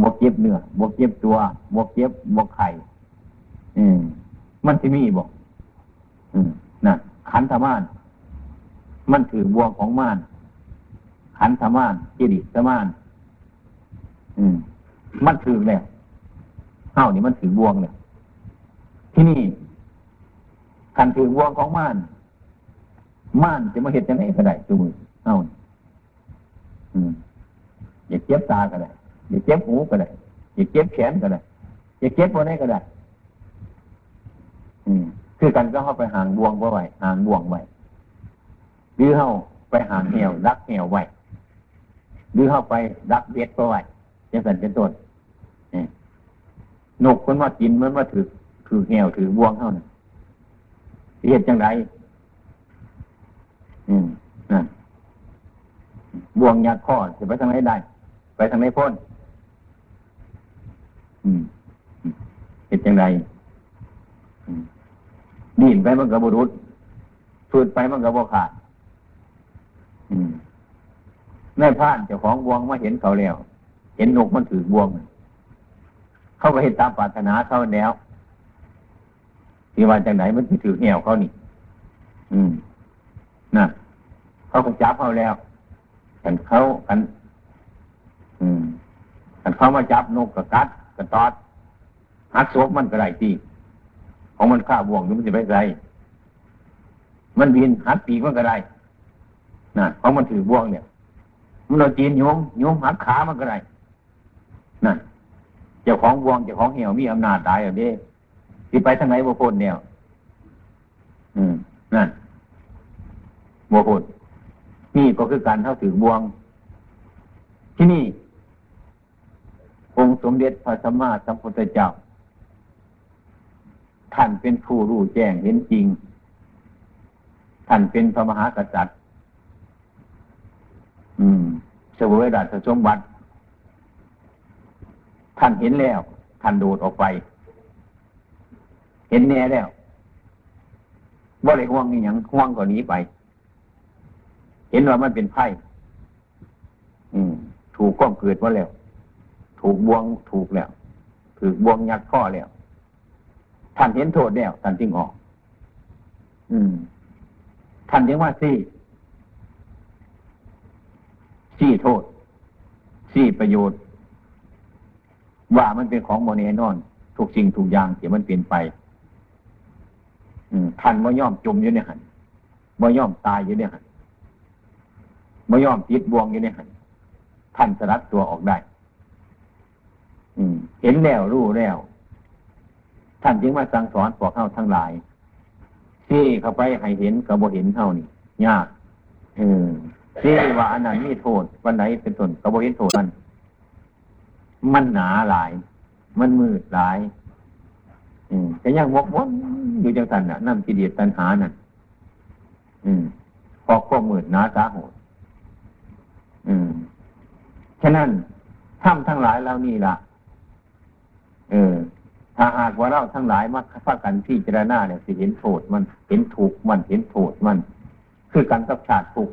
บวกเจ็บเนื้อบวกเจ็บตัวบวกเจ็บบวกไข่อืมมันจะมีบอกอืมนั่นขันธมาน มันถือบวงของมาน ขันธมานจิริสมาน อืม มันถือแล้วเฮ้านี่มันถือบวงเลยที่นี่ขันถือบวงของมานม่านจะมาเห็นจะไหนก็ได้ตัวมือเฮ้าอืมอย่าเจ็บตาก็ได้ อย่าเจ็บหูก็ได้อย่าเจ็บแขนก็ได้อย่าเจ็บวันไหนก็ได้ อืม คือกันก็เข้าไปห่างบวงไว้ห่างบวงไว้หรือเข้าไปห่างเหี่ยวรักเหี่ยวไว้หรือเข้าไปรักเบ็ดไว้ยังสันเป็นต้นนกคนมากินมันมาถือถือเหี่ยวถือบวงเท่านั้นเหตุจังไรอืมนั่นบวงยัดข้อจะไปทางไหนได้ ไปทางไหนพ้น อืมเหตุจังไรดินไปมันกับบรุษฟืดไปมันกับบขาดในผ่านเจ้าของบวงมาเห็นเขาแล้ว เห็นนกมันถือบวง เขาก็เห็นตามปรารถนาเขาแล้วที่ว่าจากไหนมันถือเหี่ยวเขานี่ อืมน่ะเขาคงจับเขาแล้วกันเขากัน อืมกันเขามาจับนกกับกัด กับตอดหักศพมันก็ไรตีของมันฆ่าบ่วงหรือมันจะไปไรมันบินหักปีกมันก็ไรน่ะของมันถือบ่วงเนี่ย มันเราจีนโยมโยมหักขามันก็ไรนั่นเจ้าของบ่วงเจ้าของเหี่ยวมีอำนาจตายอย่างนี้ที่ไปทางไหนบ่พ้นเนี่ยอืมนั่นบ่พ้นนี่ก็คือการเท่าถือบ่วง ที่นี่ องค์สมเด็จพระสัมมาสัมพุทธเจ้า ท่านเป็นผู้รู้แจ้งเห็นจริง ท่านเป็นพระมหากษัตริย์ อืมเสวยราชสมบัติ ท่านเห็นแล้ว ท่านโดดออกไป เห็นแน่แล้วว่าอะไรห่วงนี่ยังห่วงกว่านี้ไป เห็นว่ามันเป็นไพ่ถูกก้องเกิดว่าแล้ว ถูกบวงถูกแล้วถือบวงยัดข้อแล้วท่านเห็นโทษแล้วท่านจึงออก อืม ท่านยังว่าสี่สี่โทษสี่ประโยชน์ ว่ามันเป็นของโมเนนอนทุกสิ่งทุกอย่างที่มันเปลี่ยนไปท่านม่ย่อมจมอยู่ในหันม่ย่อมตายอยู่ในหันม่ย่อมติดบวงอยู่ในหันท่านสลัดตัวออกได้ เห็นแล้วรู้แล้ว ท่านจึงมาสั่งสอนพวกเข้าทั้งหลายที่เข้าไปให้เห็นกับบ่เห็นเท่านี่ยากเออที่ว่าอันนั้นมีโทษ วันไหนเป็นต้นกับบ่เห็นโทษมัน มันหนาหลาย มันมืดหลายอืมแต่ยังวกวนอยู่จังสันน่ะนั่นกิเลสตัณหานั่นอืมพอข้อมืดหนาสาโหดอืมฉะนั้นถ้ำทั้งหลายเรานี่ล่ะ เออ ถ้าหากว่าเราทั้งหลายมาฟังกันที่เจรณาเนี่ยสิเห็นโทษมันเห็นถูกมันเห็นโทษมัน คือการกับชาติถูก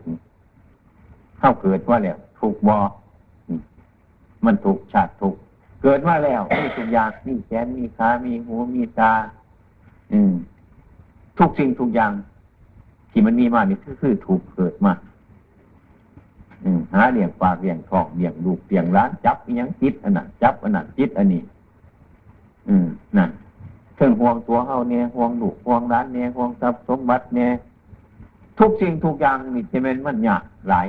เข้าเกิดว่าแล้วถูกบอมันถูกชาติถูกเกิดมาแล้วมีทุกอย่างมีแขนมีขามีหูมีตา อืม ทุกสิ่งทุกอย่าง ที่มันมีมานี่คือถูกเกิดมาหาเลี้ยงปากเลี้ยงทองเลี้ยงลูกเลี้ยงร้านจับยังจิตอันนั้นจับอันนั้นจิตอันนี้ อืมนั่นเพิ่องห่วงตัวเฮาเนี่ยห่วงลูกห่วงร้านเนี่ยห่วงทรัพย์สมบัติเนี่ยทุกสิ่งทุกอย่างนี่จะเป็นมันยากหลาย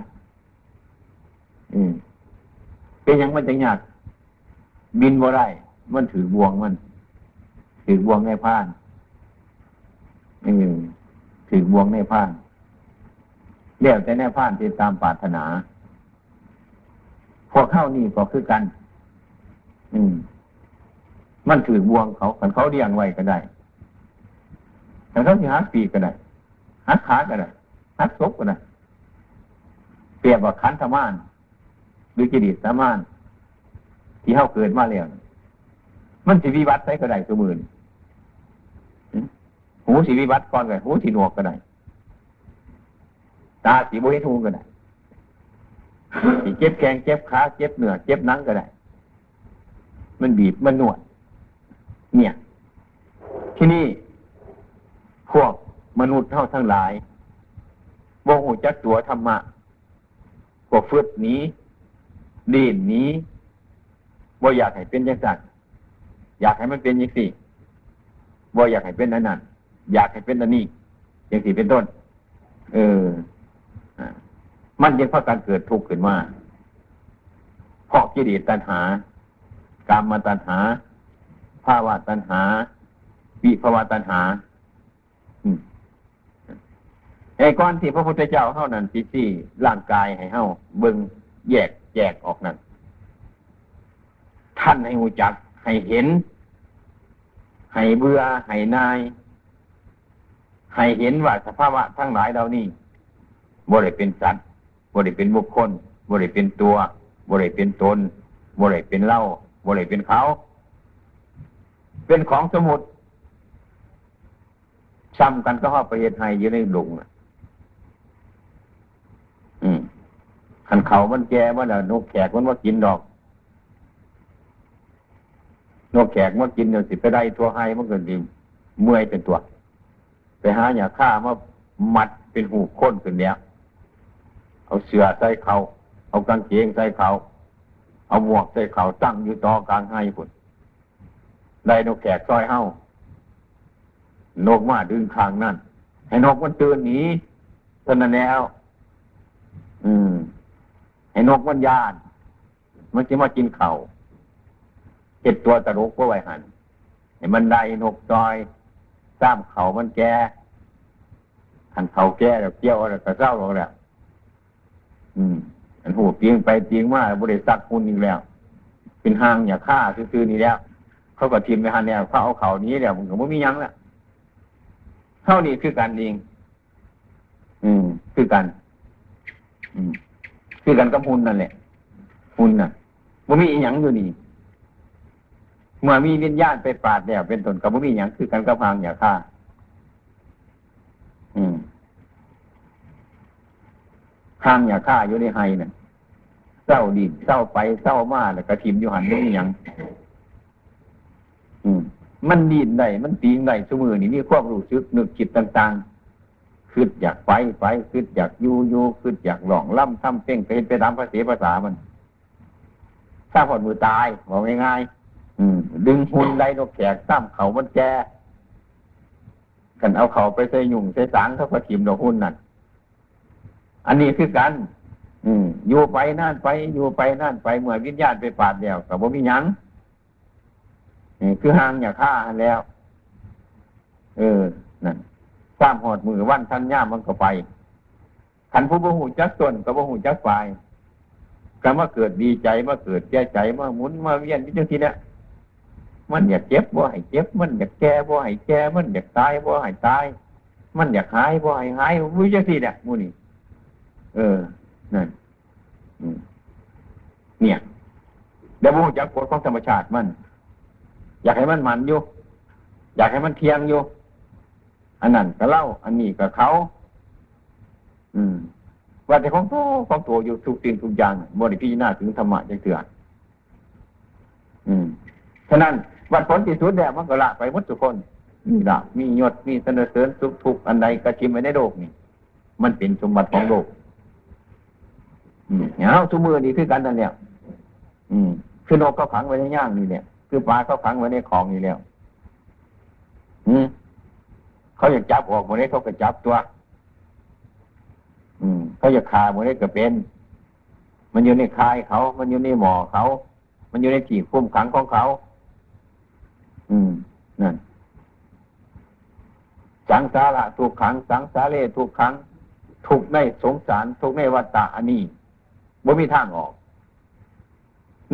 อืมเป็นยังมันจะยาก บินบ่ได้มันถือบวงมัน ถือบวงในพานอืมถือบวงในพานเรียกแต่แน่พานที่ตามปรารถนาพวกเข้านี่ก็คือกัน อืม มันถือบวงเขาขันเขาเลี้ยงไว้ก็ได้ขันเขาที่หักปีก็ได้หักขาก็ได้หักศกก็ได้เปรียบว่าขันธมานหรือกิริสามาน ที่เข้าเกิดมาแล้วมันสีวิวัตใช้ก็ได้สมื่นหูสีวิวัตก่อนก็หูสีหนวกก็ได้ตาสีบุหิทูก็ได้สีเจ็บแขงเจ็บขาเจ็บเหนือเจ็บนังก็ได้ มันบีบมันนวด เนี่ย ที่นี่ พวกมนุษย์เท่าทั้งหลายโมหูจักตัวธรรมะพวกฟืดนี้ดีนนี้บ่อยากให้เป็นยังสัตว์อยากให้มันเป็นยังสี่บ่อยากให้เป็นนั่นนั่นอยากให้เป็นอันนี้อย่างสี่เป็นต้น เออมันยังเพราะการเกิดทุกข์ขึ้นมาเพราะกิเลสตัณหากรรมตัณหา ภาวะตัณหา วิภาวะตัณหาไอ้ก้อนที่พระพุทธเจ้าเท่านั้นที่ที่ร่างกายให้เท่าเบิงแยกแยกออกนั้นท่านให้หูจัก ให้เห็น ให้เบื่อให้นาย ให้เห็นว่าสภาวะทั้งหลายเหล่านี้บ่ได้เป็นสัตว์บ่ได้เป็นบุคคลบ่ได้เป็นตัวบ่ได้เป็นตนบ่ได้เป็นเล่าบ่ได้เป็นเขา เป็นของสมุดซ้ำกันก็ห้อประเทศไทยอยู่ในหลุงอืมขันเขามันแก่ว่าแล้วนกแขกมันว่ากินดอก นกแขกมันกินเดี๋ยวสิไปได้ตัวให้มันเก็ดีเมื่อยเป็นตัว ไปหาอย่าฆ่ามามัดเป็นหูค้นขึ้นเนี้ยเอาเสือใส่เขา เอากางเกงใส่เขา เอาหมวกใส่เขาตั้งอยู่ต่อกลางให้พุ่น ได้นกแขกซอยเฮ้านกมาดึงคางนั่น ให้นกมันตื่นหนีเท่านั้นแล้ว อืม ให้นกมันยาน มันจะมากินเขา่าเจ็ดตัวตะลุกก็ไว้หันให้มันได้นกจอยซ้ำเขามันแก่ขันเขาแก่แล้วเกี้ยวแล้วก็เศร้าลงแล้วอืมอันหูเตียงไปเตียงมาบริษัทคุณอีกแล้ว เป็นห้างอย่าฆ่าซื้อๆนี่แล้ว เขาก็ทิมไปหันแล้วเขาเอาเขานี้แล้วมันก็ไม่มียังแล้วเท่านี้คือกันเอง อืม คือกัน อืม คือกันกับหุ่นนั่นแหละหุ่นน่ะมันมีอีหยังอยู่นี่เมื่อมีวิญญาณไปปราดแล้วเป็นตนกับมันมีอย่างคือกันกับพางอย่าฆ่า อืมพางอย่าฆ่าอยู่ในไฮน่ะเศร้าดินเศร้าไปเศร้ามาแล้วกระทิมอยู่หันไม่มีอย่างอื มันดีนได้มันตีงได้สมือนี่มีความรู้สึกนึกคิดต่างๆคืดอยากไปไปคืดอยากอยู่อยู่คืดอยากหลองล่ำทำเพ่งไปไปตามภาษาภาษามันสร้างผลมือตายบอกง่ายๆดึงหุ่นไดนกแขกซ้ำเขามันแก่กันเอาเขาไปใส่ยุ่งใส่สางเขาก็ถิ่มดอกหุ่นนั่นอันนี้คือกัน อืมอยู่ไปนั่นไปอยู่ไปนั่นไปเมื่อวิญญาณไปปาดเดียวกับว่ามียัง คือห่างอย่าฆ่าแล้ว เออนั่นสร้างหอดมือวันทันย่ามันก็ไปขันผู้บ่หูจักตนกับบ่หูจักฝ่ายก็มาเกิดดีใจมาเกิดแก่ใจมาหมุนมาเวียนที่จังทีเนี้ยมันอยากเจ็บบ่ให้เจ็บ มันอยากแก่บ่ให้แก่มันอยากตายบ่ให้ตาย มันอยากหายบ่ให้หายวิจังทีเนี่ยมูนี่เออนั่นเนี่ยเดี๋ยวบ่หูจักกฎของธรรมชาติมัน อยากให้มันมันอยู่ อยากให้มันเทียงอยู่ อันนั้นก็เล่า อันนี้ก็เขา อืม ว่าแต่ของตัวของตัวอยู่ทุกสิ่งทุกอย่างบริพิจารณาถึงธรรมะจังเถื่อนอืมฉะนั้นวัดผลที่สุดแล้วมันก็ละไปหมดทุกคนมีละมียศมีเสนอเสริญทุกทุกอันใดกระชิมไว้ในโลกนี่มันเป็นสมบัติของโลกอืมเอาทุกมือนี่คือกันนั่นเนี่ยอืมคือนกเขาขังไว้ในย่างนี่เนี่ย คือปลาเขาขังไว้ในของอยู่แล้วอืมเขาอยากจับออกหมดนี้เขาก็จับตัว อืมเขาอยากคาหมดนี้ก็เป็น มันอยู่ในคายเขา มันอยู่ในหมอเขา มันอยู่ในที่คุ้มขังของเขา อืมนั่นสังสาระถูกขัง สังสาเรถูกขัง ถูกในสงสารถูกในวัฏฏะอันนี้บ่มีทางออก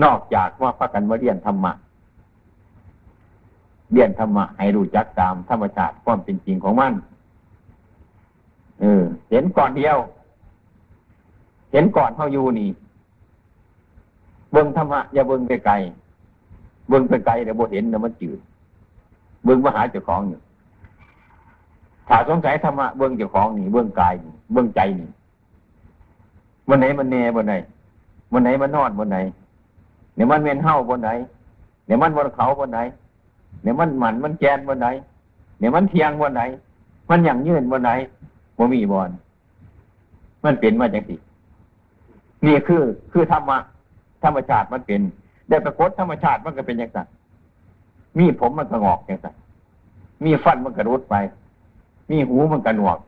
นอกจากว่าพระกันมาเรียนธรรมะ เรียนธรรมะให้รู้จักตามธรรมชาติความเป็นจริงของมัน เออ เห็นก่อนเดียว เห็นก่อนเขาอยู่นี่ เบิ่งธรรมะอย่าเบิ่งไปไกล เบิ่งไปไกลแต่บ่เห็นแต่มันจืด เบิ่งมาหาเจ้าของอยู่ถ้าสงสัยธรรมะเบิ่งเจ้าของนี่ เบิ่งกายนี่ เบิ่งใจนี่วันไหนมันแน่บนไหนวันไหนมันนอนบนไหนเนี่ยมันเวียนเห่าบนไหนเนี่ยมันบนเขาบนไหน เนี่ยมันหมันมันแกนบนไหนเนี่ยมันเทียงบนไหน มันอย่างยืนบนไหนบ่มีบอลมันเป็นมาจากสินี่คือคือธรรมะธรรมชาติมันเป็นได้ปรากฏธรรมชาติมันก็เป็นอย่างนั้นมีผมมันก็งอกอย่างนั้นมีฟันมันกระรุดไป มีหูมันกระหนวก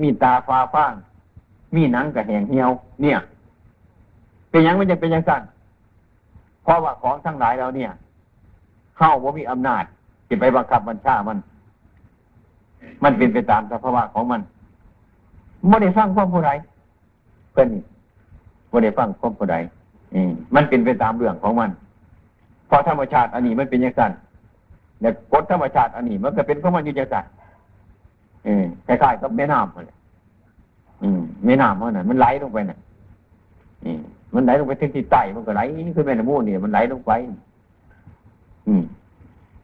มีตาฟ้าฟ้าง มีหนังกระแหงเหี่ยว เนี่ย เป็นยังมันจะเป็นอย่างนั้นเพราะว่าของทั้งหลายเราเนี่ย เข้าว่ามีอำนาจจะไปบังคับบัญชามัน มันเป็นไปตามสภาวะของมันไม่ได้ฟังความผู้ใดเพื่อนไม่ได้ฟังความผู้ใดมันเป็นไปตามเรื่องของมันพอธรรมชาติอันนี้มันเป็นอย่างนั้นเนี่ยกฎธรรมชาติอันนี้มันก็เป็นของมันอยู่อย่างนั้นคล้ายๆกับแม่น้ำเลยแม่น้ำมันน่ะมันไหลลงไปน่ะมันไหลลงไปถึงที่ใต้มันก็ไหลขึ้นแม่น้ำมูลเนี่ยมันไหลลงไป อืม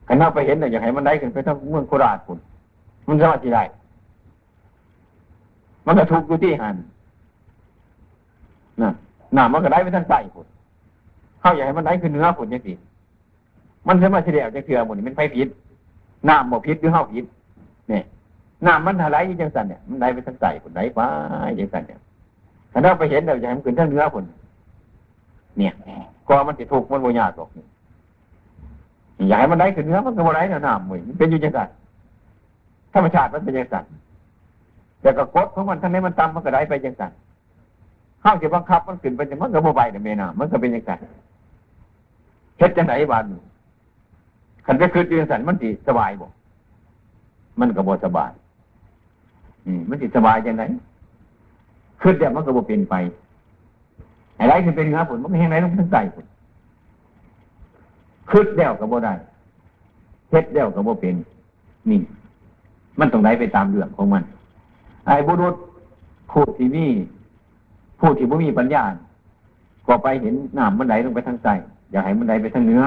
ขันเราไปเห็นเนี่อยากให้มันไหลขึ้นไปทั้งเมืองโคราชคุณมันสามารถที่ได้มันก็ถูกอยู่ที่หันนะน้ำมันก็ได้ไปทางใต้ผุดเข้าใหญ่มันได้คือเนื้อผุดยังสิมันสามารถเฉลี่ยจะเถื่อหมดมันไฟพิษน้ำหมดพิษหรือเข้าพิษเนี่ยน้ำมันถลายยังสันเนี่ยมันได้ไปทางใต้ผุดได้ไปยังสันเนี่ยถ้าเราไปเห็นเราจะให้มันขึ้นทางเนื้อผุดเนี่ยก็มันจะถูกมันโมยากหรอกอ ยากให้มันได้ขึ้นเนื้อมันก็โมได้นะน้ำมันเป็นอยู่ยังไงธรรมชาติมันเป็นยังไงแต่ก็กดของมันทั้งนี้มันตำมันก็ได้ไปยังไงข้าวจะบังคับมันขึ้นไปมันก็โมบายเนี่ยเมนามันก็เป็นยังไงเฮ็ดจังไหนบ้านขันไปคืนยืนสันมันสิสบายบ่มันก็บ่สบาย อืม มันสิสบายจังไหนคืนเดียวมันก็บ่เป็นไปอะไรคือเป็นครับผลมันแห้งไรต้องทั้งใจผล คืดเดียวกับบ่ได้เฮ็ดเดียวกับบ่เป็น นี่ มันต้องไหนไปตามเรื่องของมัน ไอ้บุรุษผู้ที่นี่ผู้ที่บ่มีปัญญาก็ไปเห็นน้ำมันไหลลงไปทางใต้อยากให้มันไหลไปทางเหนือ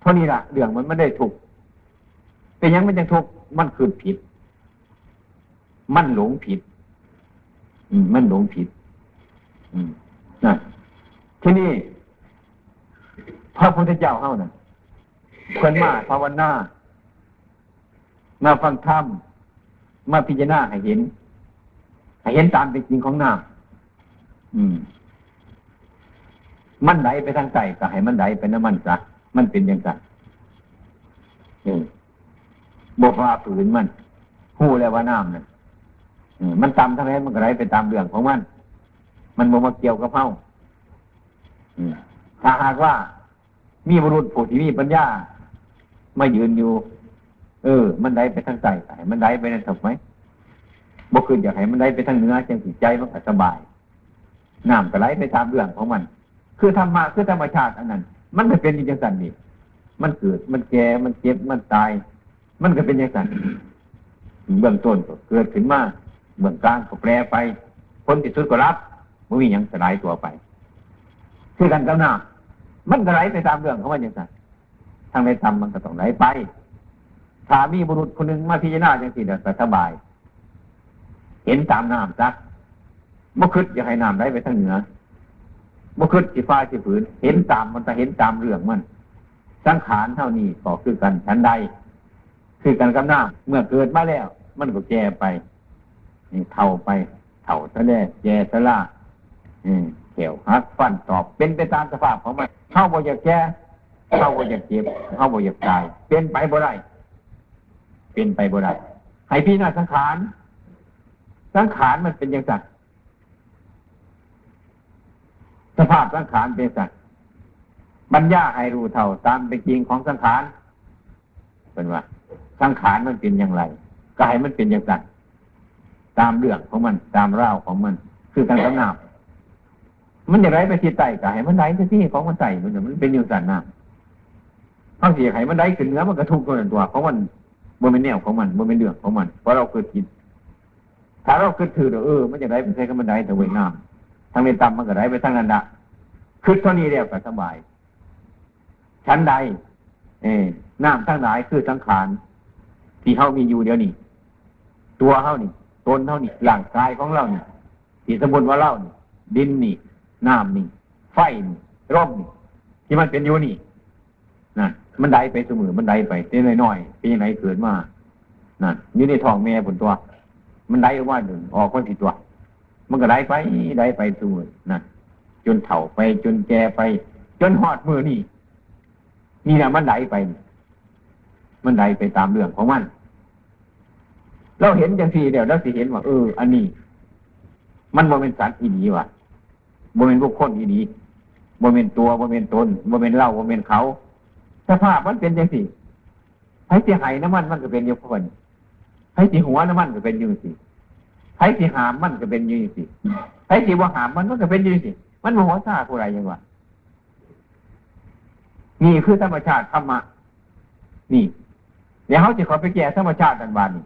เท่านี้ละเรื่องมันไม่ได้ถูกเป็นยังมันยังถูกมันคือผิด มันหลงผิด อืม มันหลงผิด อืมนะที่นี่ พระพุทธเจ้าเฮานะ่ะเพื่อนมาภาวนามาฟังธรรมมาพิจารณาให้เห็น ให้เห็นตามเป็นจริงของน้ำอืม มันไหลไปทางใจก็ให้มันไหลไปน้ำมันซะมันเป็นอย่างไรนี่บกว่าฝืนมันหู้แล้วว่าน้ำเนี่ยมันตามทั้งนั้นมันก็ไหลไปตามเรื่องของมัน มันโมมาเกี่ยวกับเพ้าถ้าหากว่า มีบุรุษผู้ที่มีปัญญามายืนอยู่ เออ มันได้ไปทางใจให้มันได้ไปนั่นถูกไหมบ่คืนอยากให้มันได้ไปทางเนื้อจังสิใจมันสบายน้ำก็ไหลไปตามเรื่องของมัน คือธรรมะคือธรรมชาติอันนั้น มันไม่เป็นอย่างนั้นนี่มันเกิดมันแก่มันเจ็บมันตาย มันก็เป็นอย่างนั้นเบื้องต้นก็เกิดขึ้นมาเบื้องกลางก็แปรไปพ้นที่สุดก็รับมันมีอย่างสลายตัวไปคือกันกับน้ำ มันก็ไหลไปตามเรื่องของมันอย่างนั้นทางในธรรมมันก็ต้องไหลไปถ้ามีบุรุษคนหนึ่งมาพิจารณาอย่างสี่เดียวสบาย เห็นตามน้ำซักมื่อคืดอยากให้น้ำไหลไปทางเหนือมื่อคืดสีฟ้าสีผืน เห็นตามมันจะเห็นตามเรื่องมัน สังขารเท่านี้ก็คือกันชั้นใด คือกันกับน้ำเมื่อเกิดมาแล้ว มันก็แก่ไปนี่เท่าไปเท่าทะเลแย่ทะล่าเขียวหักฟันตอบเป็นไปตามสภาพของมัน เข้าบ่อยากแก่เข้าบ่อยากเจ็บเข้าบ่อยากตาย เป็นไปบ่ได้เป็นไปบ่ได้ให้พี่นาสังขาร สังขารมันเป็นอย่างไรสภาพสังขารเป็นสัตว์บัญญาให้รู้เท่าตามเป็นจริงของสังขารเป็นว่า สังขารมันเป็นอย่างไรกายมันเป็นอย่างไรตามเรื่องของมันตามร่าวของมัน คือการกำนาบ มันอยางไรไปที่ไตกายมันไหลไปที่ของมันไตมันมันเป็นอย่างนั้นน้ำเขาเสียไขมันไหลขึ้นเนื้อมันกระทุกตัวตัวเพราะมันมันเป็นแนวของมันมันเป็นเรื่องของมันเพราะเราเกิดคิดถ้าเราเกิดถือเออมันจะได้เป็นใช้กับมันได้แต่เวน้ำทางในต่ำมันก็ได้ไปทางนั้นละคือเท่านี้เรียว่าสบาย ชั้นใด เอน้ำทั้งหลายคือสังขารที่เขามีอยู่เดียวนี้ตัวเขานี่ตนเขานี่ร่างกายของเรานี่ที่สมบูรณ์ว่าเล่านี่ดินนี่ น้ำนี่ ไฟนี่ร่มนี่ ที่มันเป็นอยู่นี่นั่นมันได้ไปเสมอมันได้ไปเต้น้อยๆเป็นยังไงเกิดมานั่นนี่ในท้องแม่ผลตัว มันได้ออกมาหนึ่งออกคนผิดตัว มันก็ได้ไปได้ไปเสมอนั่นจนเฒ่าไปจนแก่ไป จนหอดมือนี่นี่นะมันไหลไป มันไหลไปตามเรื่องของมัน เราเห็นจังสีเดี๋ยวเราสิเห็นว่าเออ อันนี้ มันโมเมนสัตว์อีดีว่ะ โมเมนบุคคลอีดีโมเมนตัวโมเมนตนโมเมนเล่าโมเมนเขาสภาพมันเป็นจังสีให้เสียหายน้ำมันมันก็เป็นอยู่พนให้สีหัวน้ำมันก็เป็นอยู่สิให้สีหามมันก็เป็นอยู่สิให้สีว่าหามมันมันก็เป็นอยู่สิมันโมโหซาผู้ไรยังวะนี่คือธรรมชาติธรรมะนี่เดี๋ยวเขาจะขอไปแก้ธรรมชาติดันบานนี่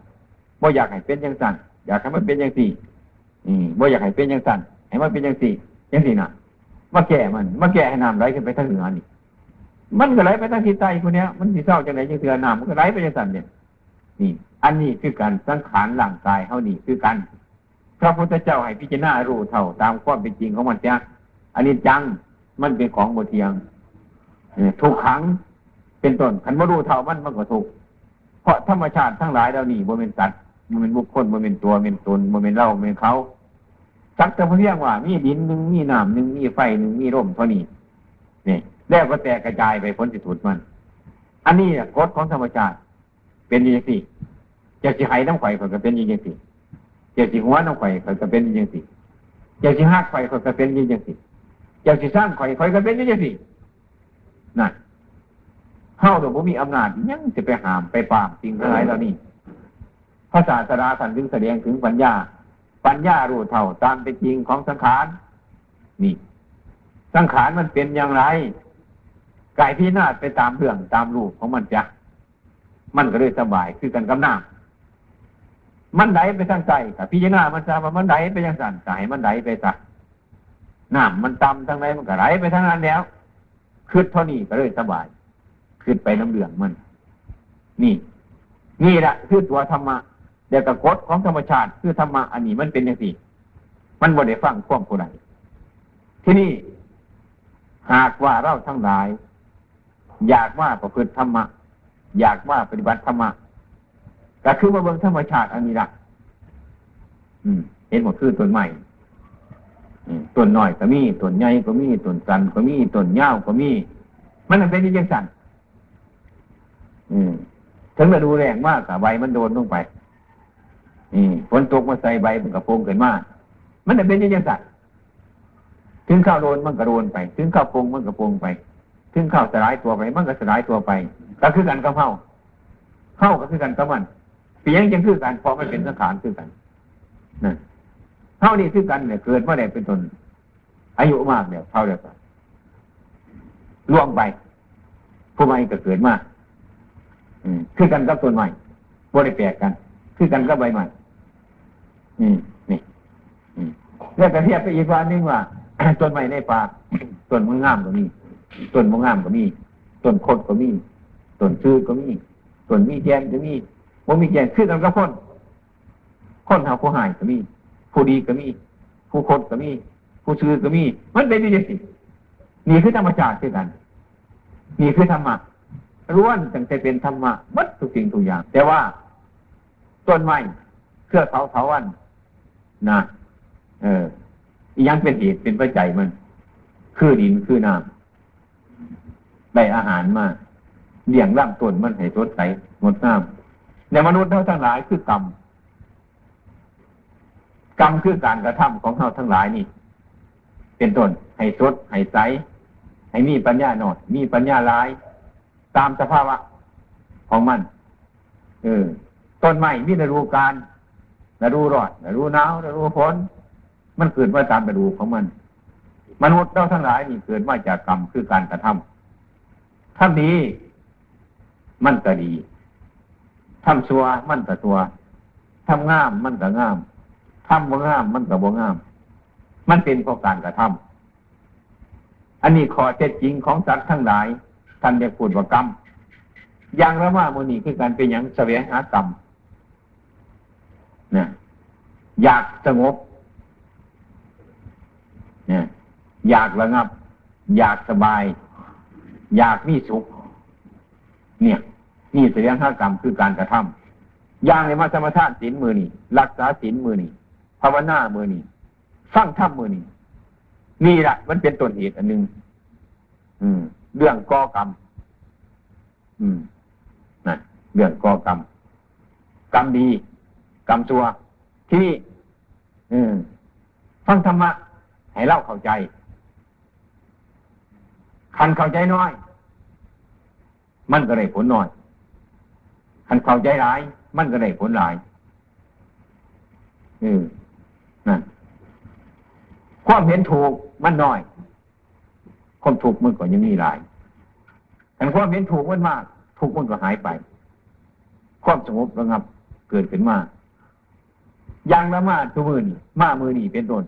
บ่อยากให้เป็นยังสั่นอยากให้มันเป็นยังสี่อืมบ่อยากให้เป็นยังสั่นให้มันเป็นยังสี่ ยังสี่น่ะมาแก้มันมาแก้ให้น้ำไหลขึ้นไปทางเหนือนี่ มันก็ไหลไปทางทิศใต้คนเนี้ย มันสีเศร้าจังไหนจังเสือน้ำมันก็ไหลไปยังสันเนี่ยนี่ อันนี้คือการสังขารร่างกายเขานี่คือการพระพุทธเจ้าให้พิจารณารู้เท่าตามความเป็นจริงของมันจ้ะอันนี้จังมันเป็นของโมเทียงทุกครั้งเป็นต้นขันมาดูเท่ามันมันก็ถูกเพราะธรรมชาติทั้งหลายเรานี่บนเป็นสัตว์บนเป็นบุคคลบนเป็นตัวเป็นตนบนเป็นเล่าเป็นเขา สักแต่เพียงว่า มีดินหนึ่งมีน้ำหนึ่งมีไฟหนึ่งมีร่มเท่านี้นี่แล้วก็แตกกระจายไปพ้นสิถุดมัน อันนี้กฎของธรรมชาติ เป็นอย่างสี่จะสิหายน้ำไข่ก็เป็นอย่างสี่จะสิหัวน้ำไข่ก็เป็นอย่างสี่จะสิหักไข่ก็เป็นอย่างสี่จะสิสร้างไข่ไข่ก็เป็นอย่างสี่นั่นเข้าโดยบ่มีอำนาจยังจะไปหามไปปามสิ่งทั้งหลายเหล่านี้พระศาสดาสันถึงแสดงถึงปัญญา ปัญญารู้เท่าตามเป็นจริงของสังขารนี่ สังขารมันเป็นอย่างไรกายพินาศไปตามเรื่องตามรูปของมันจะมันก็เลยสบายคือกันกำน้ำมันไหลไปทางใจกับพิจารณามันจะว่ามันไหลไปยังสันสายมันไหลไปซะน้ำมันต่ำทางไหนมันก็ไหลไปทางนั้นแล้วคืดเท่านี้ก็เลยสบายขึ้นไปน้ำเหลืองมัน นี่ นี่แหละคือตัวธรรมะ เดี๋ยวกับกฎของธรรมชาติ คือธรรมะอันนี้มันเป็นอย่างสี่ มันบ่ได้ฟังควมผู้ใดที่นี่หากว่าเราทั้งหลาย อยากว่าประพฤติธรรมะ อยากว่าปฏิบัติธรรมะก็คือมาเบิ่งธรรมชาติอันนี้ละอืมเห็นหมดคือต้นใหม่ต้นน้อยก็มีต้นใหญ่ก็มีต้นสันก็มีต้นเงาก็มี มันเป็นยังสันอืมถึงจะดูแรงมากกับใบมันโดนลงไป อืมฝนตกมาใส่ใบมันกระโปรงเกินมากมันเป็นยังสัตว์ถึงข้าวโดนมันกระโดนไป ถึงข้าวโปงมันกระโปรงไป ถึงข้าวสลายตัวไป มันก็สลายตัวไป ก็คือกันกับเข้าเข้าก็คือกันกับมันเปียงยังคือกันเพราะมันเป็นสังขารคือกันนั่นเท่านี้คือกันเนี่ยเกิดเมื่อใดเป็นตนอายุมากเนี่ยเท่าเดียวกันล่วงไป ผู้ใหม่ก็เกิดมากคือกันกับต้นใหม่บ่ได้แปลกกัน คือกันกับใบใหม่ อืมนี่แล้วก็เทียบไปอีกวันนึงว่าต้นใหม่ในป่าต้นมะงามก็มีต้นมะงามก็มีต้นโคดก็มีต้นชื่อก็มีต้นมีแกนก็มีบ่มีแกนคือกันกับคนคนหาผู้หายก็มี ผู้ดีก็มี ผู้โคดก็มี ผู้ชื่อก็มี มันเป็นอย่างนี้นี่คือธรรมชาติคือกันนี่คือธรรมะล้วนตั้งแต่เป็นธรรมะมัดทุกสิ่งทุกอย่าง แต่ว่าต้นไม้เครือเขาเถาวัน นะเออยังเป็นเหตุเป็นปัจจัยมัน คือดินคือน้ำได้อาหารมาเลี้ยงร่างต้นมันให้สดใสงดงามในมนุษย์เท่าทั้งหลายคือกรรมกรรมคือการกระทำของเขาทั้งหลายนี่ เป็นต้นให้สดให้ใสให้มีปัญญาหน่อยมีปัญญาร้าย ตามสภาวะของมันเออต้นไม้มีฤดูกาล ฤดูร้อนฤดูหนาวฤดูฝนมันเกิดมาตามฤดูของมัน มนุษย์เราทั้งหลายนี่เกิดมาจากกรรมคือการกระทำทำดีมันก็ดีทำชัวมันก็ตัวทำงามมันก็งามทำบ่งามมันก็บ่งาม มันเป็นเพราะการกระทำอันนี้ขอเท็จจริงของสัตว์ทั้งหลายท่านเรียกพูดว่ากรรมอย่างละว่าโมนีคือการเป็นอย่างเสวยหากรรม นี่ยอยากสงบเนี่ยอยากระงับ อยากสบาย อยากมีสุข เนี่ย นี่แสดงห้ากรรมคือการกระทำอย่างในมาสมถะศีลมือนี่รักษาศีลมือนี่ภาวนามือนี่ฟังธรรมมือนี่นี่แหละมันเป็นต้นเหตุอันหนึ่งอืม เรื่องก่อกรรม อืมนั่นเรื่องก่อกรรม กรรมดี กรรมชั่วที่นี่ฟังธรรมะให้เล่าเข้าใจ คันเข้าใจน้อย มันก็ได้ผลน้อยคันเข้าใจหลาย มันก็ได้ผลหลายอืมนั่นความเห็นถูกมันน้อยความถูกมันก็ยังมีหลายแต่ความเห็นถูกมันมากถูกมันก็หายไป ความสงบระงับเกิดขึ้นมา ย่างละมาตัวมือนี่มามือนี่เป็นต้น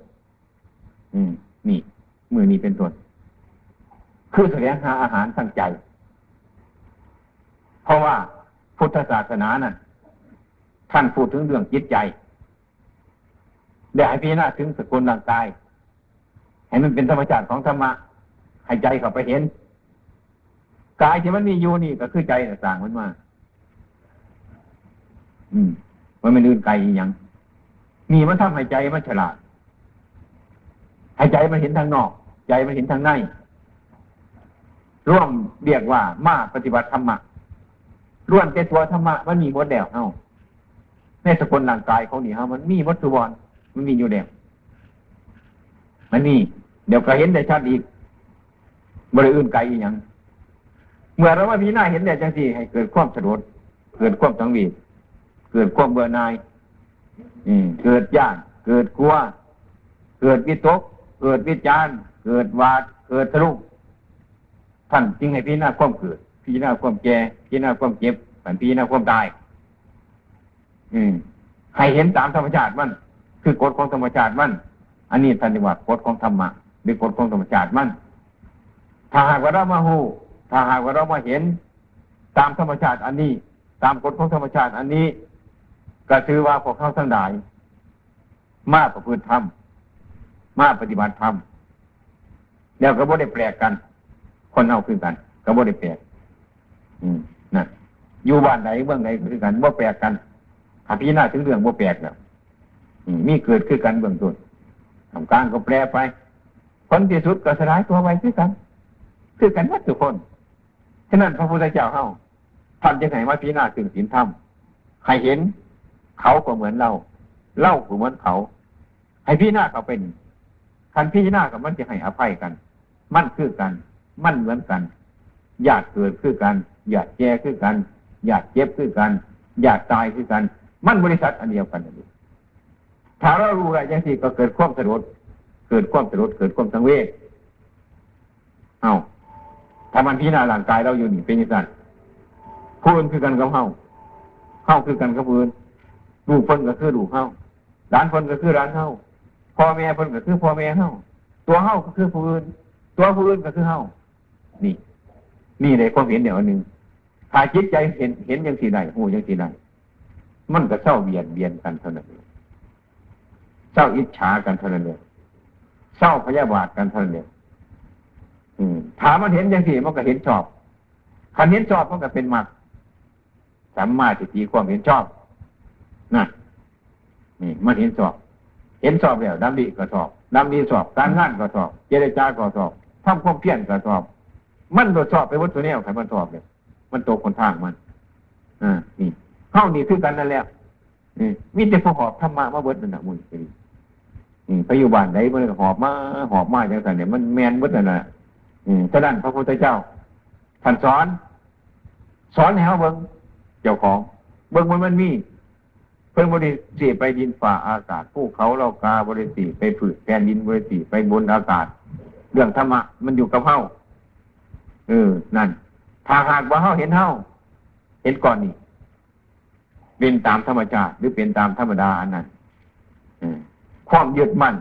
อืม นี่ มือนี่เป็นต้นคือแสวงหาอาหารทั้งใจ เพราะว่าพุทธศาสนานั่นท่านพูดถึงเรื่องจิตใจเดี๋ยวให้พี่นาถึงสกุลร่างกายให้มันเป็นธรรมชาติของธรรมะให้ใจเข้าไปเห็นกายที่มันมีอยู่นี่ก็คือใจต่างมันมา อืม มันไม่ลื่นไกลอย่าง มีมันทำให้ใจมันฉลาดให้ใจมันเห็นทางนอก ใจมันเห็นทางในร่วมเรียกว่ามาปฏิบัติธรรมะร่วมแต่ตัวธรรมะมันมีหมดแล้วเอ้าในสกุลร่างกายเของนี่เฮามันมีวัตถุบอลมันมีอยู่แล้วมันนี่เดี๋ยวก็เห็นได้ชัดอีกบริอื่นไกลอีกอย่างเมื่อเราว่าพีหน้าเห็นได้จังสี่ให้เกิดความสะดุดเกิดความสังเวชเกิดความเบื่อหน่าย เกิดย่านเกิดกลัว เกิดวิตก เกิดวิจารเกิดวาด เกิดทะลุท่านจึงให้พี่หน้าความเกิด พี่หน้าความแก่พี่หน้าความเจ็บผันพี่หน้าความตาย อืมให้เห็นตามธรรมชาติมัน คือกฎของธรรมชาติมัน อันนี้ท่านเรียกว่ากฎของธรรมะหรือกฎของธรรมชาติมันถ้าหากว่าเรามาหูถ้าหากว่าเรามาเห็น ตามธรรมชาติอันนี้ ตามกฎของธรรมชาติอันนี้ ก็ถือว่าพวกเขาทั้งหลาย มาประพฤติธรรมมาปฏิบัติธรรมเดี๋ยวก็บ่ได้แปลกกัน คนเอาคือกัน ก็บ่ได้แปลก อืมนะอยู่บ้านไหนเมืองไหนคือกันบ่แปลกกันถ้าพี่หน้าถึงเรื่องบ่แปลกแล้วมีเกิดขึ้นกันเบื้องต้นทำการก็แปลไปผลที่สุดก็สลายตัวไปคือกัน คือกันวัตถุคนฉะนั้นพระพุทธเจ้าเข้าท่านจะไหนว่าพี่หน้าถึงศีลธรรมใครเห็น เขาก็เหมือนเราเล่าก็เหมือนเขา ให้พี่หน้าเขาเป็นคันพี่หน้ากับมันจะให้อภัยกัน มันคือกัน มันเหมือนกันอยากเกิดคือกัน อยากแก่คือกัน อยากเจ็บคือกัน อยากตายคือกัน มันบริษัทอันเดียวกันนี่ถ้าเรารู้อะไรอย่างที่ก็เกิดความสะดุดเกิดความสะดุดเกิดความสังเวชเอาถ้ามันพี่หน้าร่างกายเราอยู่นี่เป็นยังไงพูนคือกันกับเฮาเฮาคือกันกับพื้น ลูกเพิ่นก็คือลูกเฮาหลานเพิ่นก็คือหลานเฮาพ่อแม่เพิ่นก็คือพ่อแม่เฮาตัวเฮาก็คือผู้อื่นตัวผู้อื่นก็คือเฮานี่ นี่ในความเห็นเดียวนึงถ้าจิตใจเห็นเห็นยังสีใดหูยังสีใดมันก็เศร้าเบียดเบียนกันเท่านั้นเองเศร้าอิจฉากันเท่านั้นเองเศร้าพยาบาทกันเท่านั้นเองถามมันเห็นยังสีมันก็เห็นชอบคันเห็นชอบมันก็เป็นมรรคสามารถที่ตีความเห็นชอบ นะนี่มันเห็นสอบ เห็นสอบแล้วดำดีก็สอบดำดีสอบ การงานก็สอบ เจรจาก็สอบทำความเพียรก็สอบ มันตรวจสอบไปวัตถุแนวใครมันสอบเลยมันโตคนทางมันอ่านี่เข้านี่คือกันนั่นแหละนี่มีแต่พอหอบธรรมะมาเบิดนั่นแหละมุ่นไปนี่ไปอยู่บ้านไหนมันหอบมาหอบมาอย่างไรเนี่ยมันแมนเบิดนั่นแหละอืมฉะนั้นพระพุทธเจ้าท่านสอน สอนให้เขาเบิ้งเจ้าของ เบิ้งมันมันมี พิ่งบริสีไปดินฝ่าอากาศภูเขาเรากาบริสีไปผืดแผ่นดินบริสีไปบนอากาศ เรื่องธรรมะมันอยู่กับเฮาเออ นั่นถ้าหากว่าเฮาเห็นเฮาเห็นก่อนนี่เป็นตามธรรมชาติ หรือเป็นตามธรรมดาอันนั้นความยึดมั่น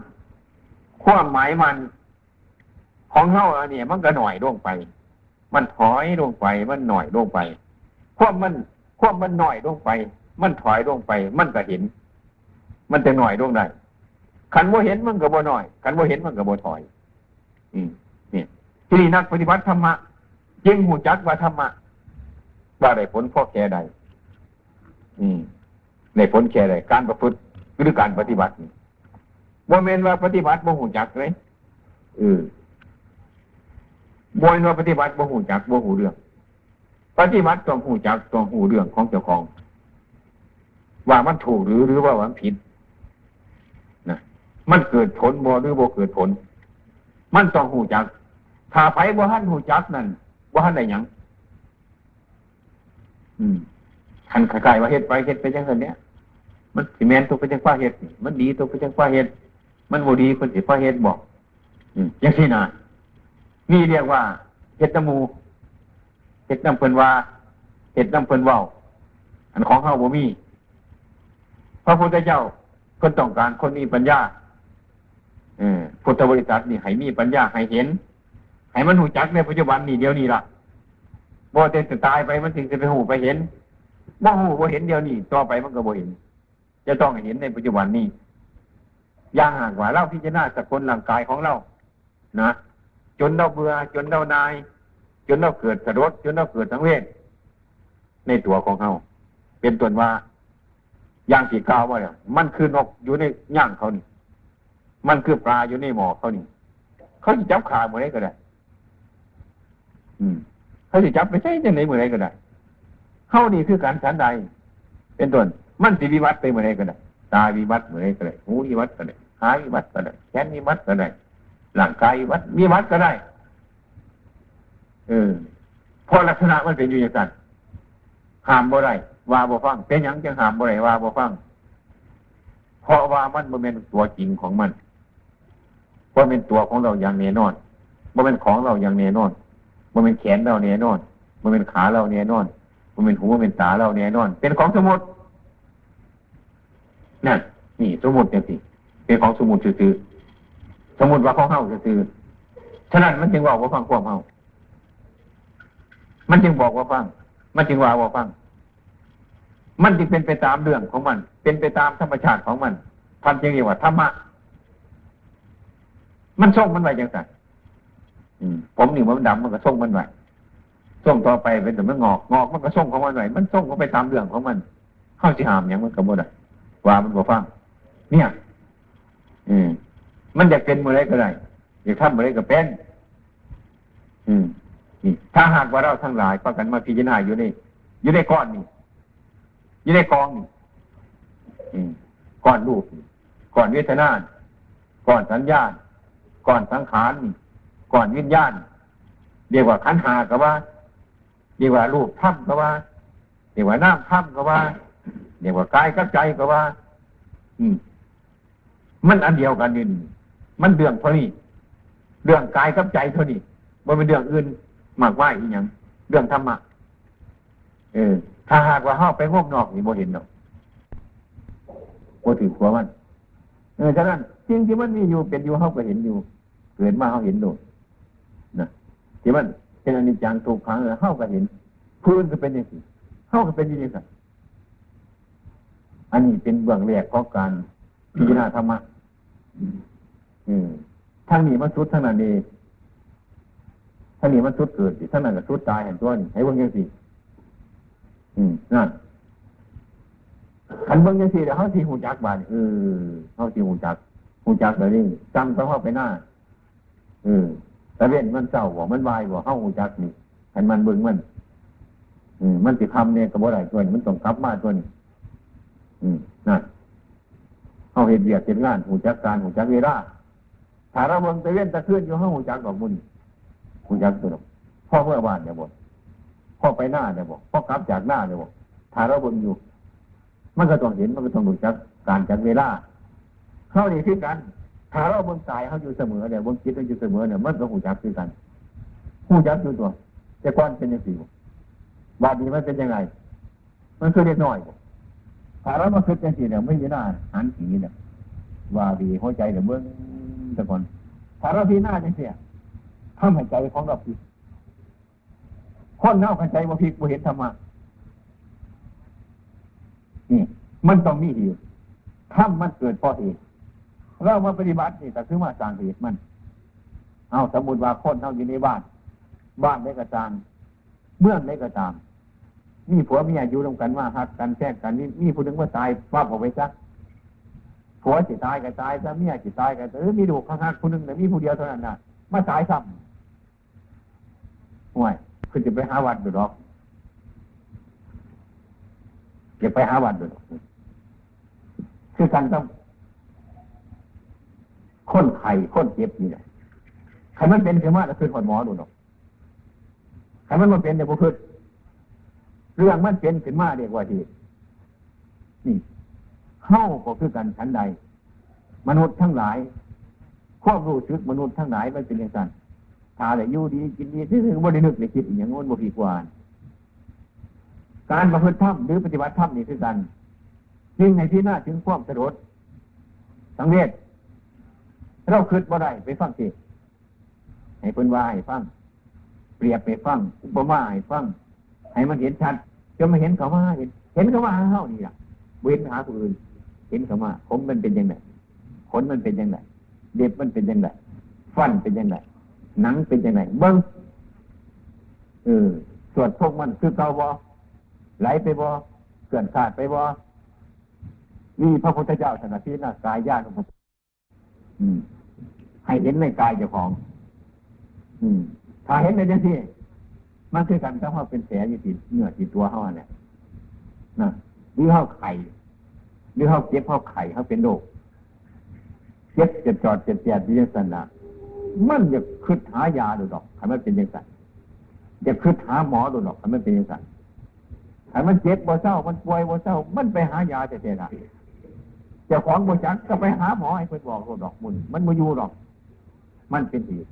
ความหมายมัน ของเฮาอันนี้มันก็หน่อยลงไป มันถอยลงไป มันหน่อยลงไป ความมันความมันหน่อยลงไป มันถอยลงไป มันก็เห็น มันจะหน่อยลงได้ขันโมเห็นมันก็บ่หน่อยขันโมเห็นมันก็บ่ถอย อืมนี่ที่นี่นักปฏิบัติธรรมะจึงหูจักว่าธรรมะว่าได้ผลพ่อแค่ใด อืมในผลแค่ใดการประพฤติหรือการปฏิบัตินี่โมเมนว่าปฏิบัติบ่หูจักเลยเออบ่นว่าปฏิบัติบ่หูจักบ่หูเรื่อง ปฏิบัติต้องหูจักต้องหูเรื่องของเจ้าของ ว่ามันถูกหรือหรือว่ามันผิดนะมันเกิดผลบ่หรือบ่เกิดผล มันต้องหูจักถ้าไปบ่หันหูจักนั่นบ่หันได้หยังอืมทันขายว่าเฮ็ดไปเฮ็ดไปจังซั่นเนี้ยมันสิแม่นตัวไปจังว่าเฮ็ดมันดีตัวไปจังว่าเฮ็ดมันบ่ดีคนสิว่าเฮ็ดบอกอืมจังซี่นะนี่เรียกว่าเฮ็ดน้ำมูเฮ็ดน้ำเพิ่นว่าเฮ็ดน้ำเพิ่นเว้าอันของเฮาบ่มี พระพุทธเจ้าเพิ่นต้องการคนมีปัญญาเออพุทธบริษัทนี่ให้มีปัญญาให้เห็น ให้มันหูจักในปัจจุบันนี่เดียวนี้ล่ะบ่แต่จะตายไปมันถึงจะไปหูไปเห็นบ่หูบ่เห็นเดียวนี้ต่อไปมันก็บ่เห็น จะต้องเห็นในปัจจุบันนี้อย่างหากว่าเราพิจารณาสกุลร่างกายของเรา นะ จนเราเบื่อจนเรานาย จนเราเกิดสะดดจนเราเกิดสังเวชในตัวของเขาเป็นตัวว่า อย่างสีกาวว่าเนี่ยมันคือนกอยู่ในย่างเขานี่ มันคือปลาอยู่ในหมอเขานี่ เขาจะจับขาเมื่อไรก็ได้ อืม เขาจะจับไปใช้จะไหนเมื่อไรก็ได้ เขานี่คือการสันใด เป็นต้น มันสิวิวัฒไปเมื่อไรก็ได้ ตาวิวัฒเมื่อไรก็ได้ หูวิวัฒก็ได้ขาวิวัฒก็ได้ แขนวิวัฒก็ได้ร่างกายวิวัฒวิวัฒก็ได้ เออพอลักษณะมันเป็นอยู่อย่างนั้นห้ามบ่ได้ ว่าบ่ฟังเป็นยังจังหามบ่ได้ว่าบ่ฟังเพราะว่ามันบ่เป็นตัวจริงของมันบ่เป็นตัวของเราอย่างแน่นอนบ่เป็นของเราอย่างแน่นอนบ่เป็นแขนเราแน่นอนบ่เป็นขาเราแน่นอนบ่เป็นหูบ่เป็นตาเราแน่นอน เป็นของสมมตินั่นนี่สมมติจังซี่เป็นของสมมติซื่อสมมติว่าของเฮาซื่อฉะนั้นมันจึงว่าบ่ฟังความเฮามันจึงบอกว่าฟัง มันจึงว่าว่าฟัง มันจึงเป็นไปตามเรื่องของมัน เป็นไปตามธรรมชาติของมันท่านจึงเรียกว่าธรรมะมันส่งมันไว้ยังไงผมนี่มันดำมันก็ส่งมันไว้ส่งต่อไปเป็นแต่มันงอกงอกมันก็ส่งของมันไว้มันส่งเขาไปตามเรื่องของมันเข้าสิหามอย่างมันก็บ่ได้ว่ามันบ่ฟังเนี่ย อืม มันอยากเป็นเมื่อไรก็ได้อยากทำเมื่อไรก็เป็นอืมนี่ถ้าหากว่าเราทั้งหลายประกันมาพิจารณาอยู่ในอยู่ในก้อนนี่ อยู่ในกองนี่ก้อนรูปก้อนเวทนาก้อนสัญญาก้อนสังขารนี่ก้อนวิญญาณเรียกว่าขันหาก็ว่าเรียกว่ารูปถ้ำก็ว่าเรียกว่าน้ำถ้ำก็ว่าเรียกว่ากายกับใจก็ว่า อืม มันอันเดียวกันนี่มันเรื่องเท่านี้เรื่องกายกับใจเท่านี้มันเป็นเรื่องอื่นมากว่าอีกอย่างเรื่องธรรมะเออ ถ้าหากว่าเข้าไปงบนอกนี่โมเห็นหรอกโมถือขัวมันเออฉะนั้นจริงที่มันมีอยู่เป็นอยู่เข้าก็เห็นอยู่เกิดมาเขาเห็นดูนะที่มันเป็นอนิจจังถูกขังเข้าก็เห็นพื้นก็เป็นอย่างนี้เข้าก็เป็นอย่างนี้อันนี้เป็นเบื้องแรกของการพิจารณาธรรมะอืมทั้งนี้มันสุดทั้งนั้นเองถ้านี่มันสุดเกิดสิถ้านั่นก็สุดตายเห็นตัวนี่ให้เบิ่งยังสิ อืมนั่นขันเบิ่งยังสิเดี๋ยวเขาทีหูจักบานเออเขาทีหูจักหูจักแบบนี้จำต้องเข้าไปหน้าเออแต่เว้นมันเศร้าบ่มันวายบ่เข้าหูจักนี่ขันมันเบิ่งมันอืมมันสิทำเนี่ยกับว่าไรตัวนี้มันต้องกลับมาตัวนี้อืมนั่นเขาเห็นเบียดเห็นงานหูจักการหูจักเวลาถ้าเราเบิ่งตะเว้นตะเคลื่อนอยู่เขาหูจักดอกมุนคุณยักษ์ตัวพ่อเมื่อวานเนี่ยบอก พ่อไปหน้าเนี่ยบอกพ่อกลับจากหน้าเนี่ยบอกถ่าเราบนอยู่ มันก็ต้องเห็นมันก็ต้องดูจักการจักเวลาเข้านี่คือกันถ่าเราบนสายเขาอยู่เสมอเนี่ยบนคิดเขาอยู่เสมอเนี่ยมันก็หูจักคือกันหูจักคือตัว แต่ก้อนเป็นยังไงบาดนี้มันเป็นยังไง มันคือเล็กน้อยถ้าเรามาคิดยังไงเนี่ยไม่ยีหน้าหันผีเนี่ยว่าดีหัวใจเนี่ยเบื้องแต่ก่อนถ้าเราพีหน้าจังเสียทำให้ใจของเราผิด คนเน่ากันใจว่าผิดว่าเห็นธรรมะนี่มันต้องมีเหตุถ้ามันเกิดเพราะเหตุเรามาปฏิบัตินี่แต่คือมาสร้างเหตุมัน เอาสมมติว่าคนเท่าอยู่ในบ้าน บ้านได้กระจางเมื่องได้กระจางมีผัวเมียอยู่ร่วมกันว่าฮักกันแท้กันนี่มีผู้หนึงว่าตายว่าผมไปซะผัวสิตายก็ตายซะเมียสิตายก็เออมีลูกฮักๆผู้หนึ่งแต่มีผู้เดียวเท่านั้นนะมาตายซ้ำห่วย คือจะไปหาวัดดูดอกจะไปหาวัดดูดอกคือการต้องค้นไข่ค้นเจ็บนี่แหละใครมันเป็นคือมาแล้วคือหอดหมอดูดอกใครมันมาเป็นเนี่ยพวกคือเรื่องมันเป็นขึ้นมาเรียกว่าที่นี่เข้าก็คือกันชั้นใด มนุษย์ทั้งหลาย ความรู้สึกมนุษย์ทั้งหลายมันเป็นอย่างนั้น ถ้าแต่อยู่ดีกินดีซื่อๆบ่ได้นึกได้คิดอย่างโน้นบ่ผิดกว่าการประพฤติธรรมหรือปฏิบัติธรรมนี่คือกันจึงในที่หน้าถึงความสะดุดสังเวชเราคิดบ่ได้ไปฟังสิให้เพิ่นว่าให้ฟัง เปรียบไปฟัง อุปมาให้ฟัง ให้มันเห็นชัดจนมาเห็นเขาว่าเห็น เห็นเขาว่าเฮานี่ล่ะเว้นหาผู้อื่นเห็นเขาว่าผมมันเป็นยังไงขนมันเป็นยังไงเด็บมันเป็นยังไงฟันเป็นยังไง หนังเป็นยังไงเบิ้งเออสวดพวกมันคือเกาบอไหลไปบอเกินขาดไปบอมีพระพุทธเจ้าสนาที่นะกายญาติของให้เห็นในกายเจ้าของ อืม ถ้าเห็นในยังที่มันคือกันต้องว่าเป็นแผลอยู่ที่เนื้อที่ตัวเขาเนี่ยนะหรือเขาไข่หรือเขาเจ็บเขาไข่เขาเป็นโรคเจ็บจะจอดจะแจดดิสันนะ มันจะคืดหายาดูดอกทำให้เป็นยังไงจะคืดหาหมอดูดอกทำให้เป็นยังไงถ้ามันเจ็บบ่เศร้า มันป่วยบ่เศร้า มันไปหายาแต่เจนะเจ้าของบ่จักก็ไปหาหมอให้เพิ่นบอกดอกมุนมันมาอยู่ดอก มันเป็นเหตุ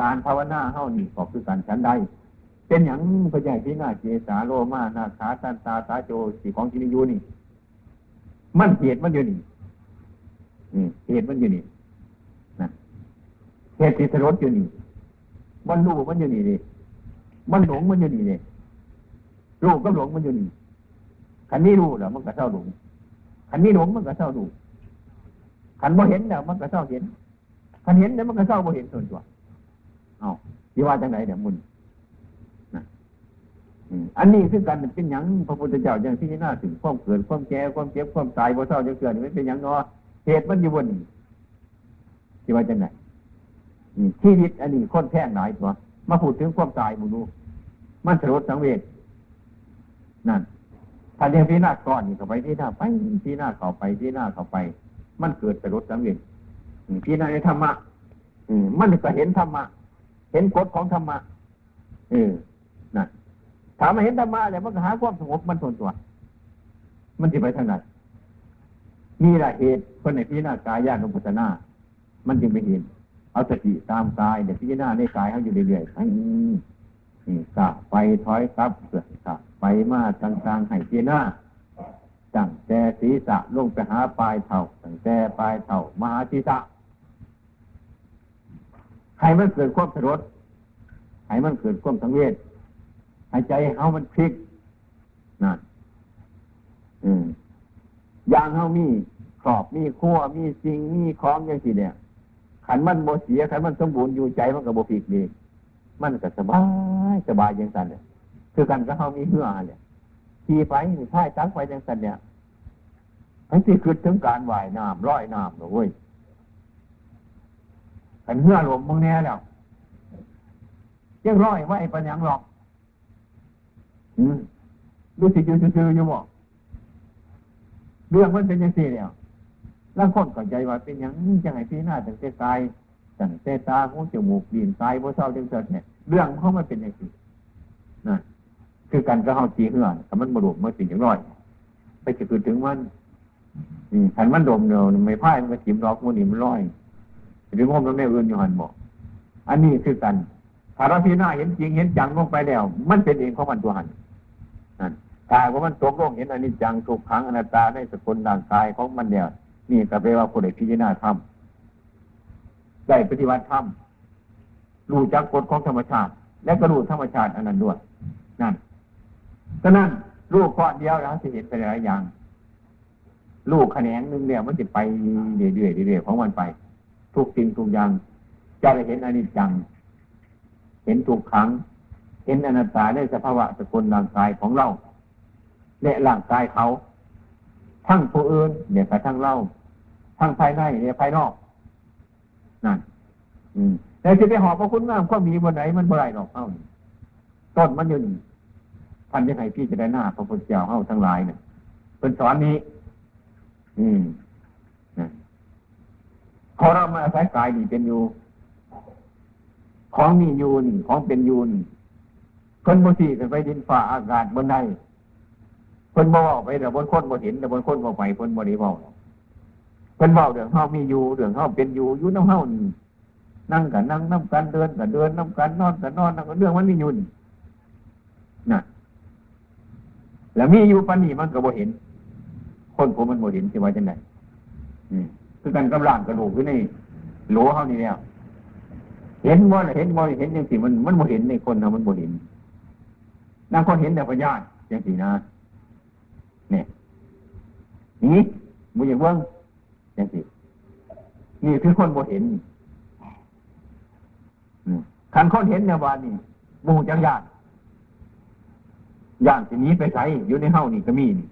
การภาวนาเฮานี่ก็คือการฉันใดเป็นอย่างพระใหญ่ที่หน้าเจสาโลมานาขาตันตาตาโจสีของกินยูนี่ มันเหตุมันอยู่นี่เหตุมันอยู่นี่ เหตุที่สรดอยู่นี่ มันรู้มันอยู่นี่นี่มันหลงมันอยู่นี่นี่รู้ก็หลงมันอยู่นี่ขันนี้รู้แล้วมันก็เศร้าหลงขันนี้หลงมันก็เศร้าหลงขันบ่เห็นแล้วมันก็เศร้าเห็นขันเห็นแล้วมันก็เศร้าบ่เห็นส่วนตัวเอาที่ว่าจังไหนเดี๋ยวมุนอันนี้คือการเป็นอย่างพระพุทธเจ้าอย่างที่น่าถึงความเกิดความแก่ความเจ็บความตายบ่เศร้าจะเกิดไม่เป็นอย่างนอเหตุมันอยู่บนที่ว่าจังไหน ชีวิตอันนี้คนแท่งหลายตัวมาพูดถึงความตายมูนูมันสลดสังเวชนั่นถ้าเรียงพี่หน้าก่อนนี่เข้าไปที่หน้าไปพี่หน้าเข้าไปพี่หน้าเข้าไป มันเกิดสลดสังเวชพี่หน้าในธรรมะมันก็เห็นธรรมะ เห็นกฎของธรรมะเออนั่นถามมาเห็นธรรมะแล้วมันก็หาความสงบมันทนตัว มันจะไปทางไหนนี่แหละเหตุคนในพิจารณากายญาณุปัสนา มันจึงไม่เห็น เอาสติตามกายเดี๋ยวพิจารณาในกายเขาอยู่เรื่อยๆไปนี่กะไปถอยครับเกิดกะไปมาต่างๆให้พิจารณาตั้งแต่ศีรษะลงไปหาปลายเท่าตั้งแต่ปลายเท่ามาหาศีรษะให้มันเกิดความสลดให้มันเกิดความสังเวชให้ใจเฮามันพลิกนั่นอืมอย่างเฮามีขอบมีขั้วมีสิ่งมีของอย่างที่เนี่ย ขันมันโมเสียขันมันสมบูรณ์อยู่ใจมันก็บผิดดีมันก็สบายสบายอย่างสันเนี่ยคือกันก็เฮามีเหื่อเนี่ยขี่ไปท่ายตักไปอย่างสันเนี่ยไอ้ที่คือถึงการว่ายน้ำร้อยน้ำเลยขันเหื่อหลวมมึงแน่แล้วยังร้อยไว้ปัญญังหรอกรู้สึกอยู่ซื่อๆอยู่บ่เรื่องมันเป็นยังสี่เนี่ย ร่างคนก็ใจว่าเป็นอยังนี้จังไงพี่หน้าตั้งแต่กายตั้งแต่ตาหูจมูกดินกายบ่เศร้าจังเสดเนี่ยเรื่องเขามันเป็นยังสี่นะคือการกระเฮาจีเหื่อนแต่มันบรุษมันสิ่งอย่างน้อย ไปจะคือถึงมันขันมันดมเดียวไม่พ่ายมันก็ถิ่มรอกมันนี่มันร้อยหรืองมแล้วแม่อื่นอยู่หันบอกอันนี้คือกันถ้าเราพี่หน้าเห็นจริงเห็นจังลงไปแล้ว มันเป็นเองของมันตัวหันนั่นกายว่ามันตกลงเห็นอันิจจังทุกขังอนัตตาในสกุลร่างกายของมันเนี่ย นี่ก็แปลว่าผู้ใดพิจารณาธรรมได้ปฏิบัติธรรมรู้จักกฎของธรรมชาติ และก็รู้ธรรมชาติอันนั้นด้วยนั่นก็นั่นลูกข้อเดียวเราจะเห็นไปหลายอย่าง ลูกแขนงหนึ่งเนี่ยมันจะไปเรื่อยๆเรื่อยๆของมันไป ทุกสิ่งทุกอย่างจะได้เห็นอนิจจัง เห็นทุกขังเห็นอนัตตาในสภาวะสกุลร่างกายของเราและร่างกายเขา ทั้งผู้อื่นเนี่ยกับทั้งเรา ทั้งภายในเนี่ยภายนอกนั่น อืมแต่จะไปหอบพระคุณงามก็มีบนไหนมันบ่ไรหรอกเอ้าต้นมันอยู่นี่ท่านยังไงพี่จะได้หน้าพระพุทธเจ้าเอ้าทั้งหลายเนี่ยเป็นสอนนี้ อืมพอเรามาอาศัยกายนี่เป็นอยู่ ของมีอยู่นี่ของเป็นอยู่นี่คนบ่สีไปดินฟ้าอากาศบนใดคนบ่ไปแต่บนคนบ่เห็นแต่บนคนบ่ไปคนบ่ได้เว้าคนเว้าเรื่องเฮามีอยู่เรื่องเฮาเป็นอยู่อยู่น้ำเฮานี่นั่งกันนั่งน้ำกันเดินกันเดินน้ำกันนอนกันนอนนั่งเรื่องมันมีอยู่นี่นะแล้วมีอยู่ปานนี้มันก็บ่เห็น คนผมมันบ่เห็นสิว่าจังไดอืมคือกันกำลังกระดูกอยู่ในโหลเฮานี่แล้วเห็นบ่เห็นบ่เห็นจังซี่มันมันบ่เห็นในคนเฮามันบ่เห็นนางคนเห็นแต่พยานจังซี่นะเนี่ยนี่บ่อย่าเบิ่ง จังซี่นี่คือคนบ่เห็นคันคนเห็นในวันนี้บูจังยานย่านสินี้ไปใส่อยู่ในเฮ้านี่ก็มีนี่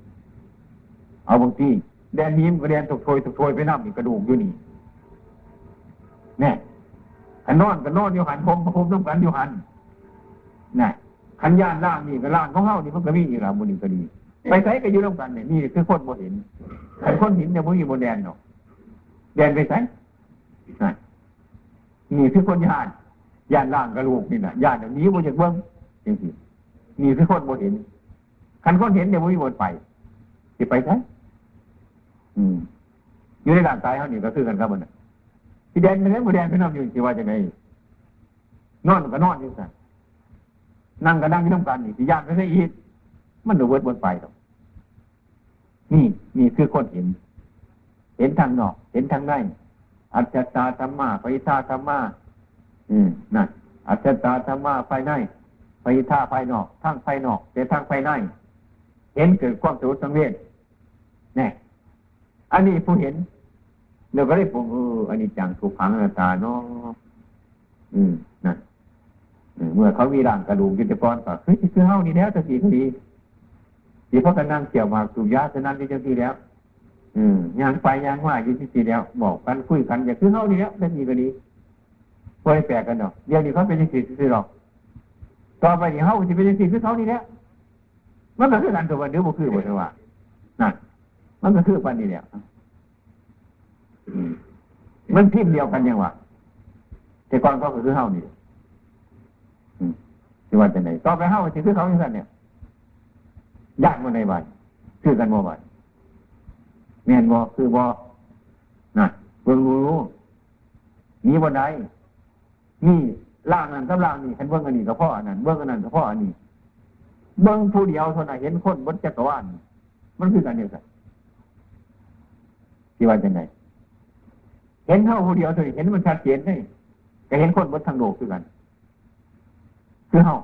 เอาบางทีแดนนี้มันก็แดนตกโถยตกโถยไปน้ำนี่กระดูกอยู่นี่เนี่ยขันนอนก็นอนอยู่หันพมพมต้องกันอยู่หันนี่ขันย่านล่างนี่ก็ล่างของเฮ้านี่มันก็มีอีกล้วบุญก็ดี ไปใส่ก็อยู่ร่วมกันเนี่ยนี่คือคนโมเห็นขันคนเห็นเนี่ยมันมีโมแดนเนาะ แดนไปใส่นี่คือคนย่านย่านล่างกระลูกนี่นะย่านเดี๋ยวนี้มันจะเบิ้งจริงๆนี่คือคนโมเห็นขันคนเห็นเนี่ยมันมีโมไปจะไปใช่อืมอยู่ในร่างกายเขานี่ก็คือกันครับมันที่แดนไปนั้นโมแดนไปนอนอยู่ที่ว่าจะไงนอนก็นอนอยู่สั่นนั่งก็นั่งที่น้ำกันนี่ที่ย่านไปใช่อีกมันดูเวิร์ดบนไปหรอกนี่นี่คือคนเห็น เห็นทางนอก เห็นทางในอัจฉตาธรรมะไปท่าธรรมะอืมนั่นอัจฉตาธรรมะภายในไปท่าภายนอกทางภายนอกแต่ทางภายใน เห็นเกิดความสุขสังเวชแน่อันนี้ผู้เห็นเราก็ได้ผมเอออันนี้จังถูกขังตาเนาะอืมนั่นเมื่อเขามีร่างกระดูกยุติกรก็เฮ้ยคือเฮานี่แล้วจะสีก็ดีสีเพราะกันนั่งเกี่ยวมาสูบยาฉะนั้นที่เจ้าที่แล้ว อืมยางไปยางว่าอยู่ที่สีแล้วบอกกันคุยกันอย่าคือเฮานี่แล้วจะสีก็ดีพอแปลกกันเนาะเดี๋ยวนี้เขาเป็นยังสีสิหรอกต่อไปนี่เฮาจะเป็นยังสีคือเขานี่แล้วมันก็คือกันตัววันเดียวบ่คือบ่ใช่ว่านั่นมันก็คือปันนี่แล้วมันพิมพ์เดียวกันยังวะแต่ก่อนก็คือเฮานี่ที่ว่าจะไหนต่อไปเฮาสิคือเขาอย่างนั้นเนี่ยยากมาในบ้านคือกันบ่บ้าน เมียนบ่คือบ่น่ะเบิ่งรู้มีบ่ได้นี่ล่างนั้นกับล่างนี่เห็นเบิ่งอันนี้กับพ่ออันนั้นเบิ่งอันนั้นกับพ่ออันนี้เบิ่งผู้เดียวเท่านั้นเห็นคนบนจักรวาลมันคือกันเดียวกันที่ว่าจะไหนเห็นเท่าผู้เดียวเท่านี้เห็นมันชัดเจนได้ก็เห็นคนบนทางโลกคือกัน คือเฮา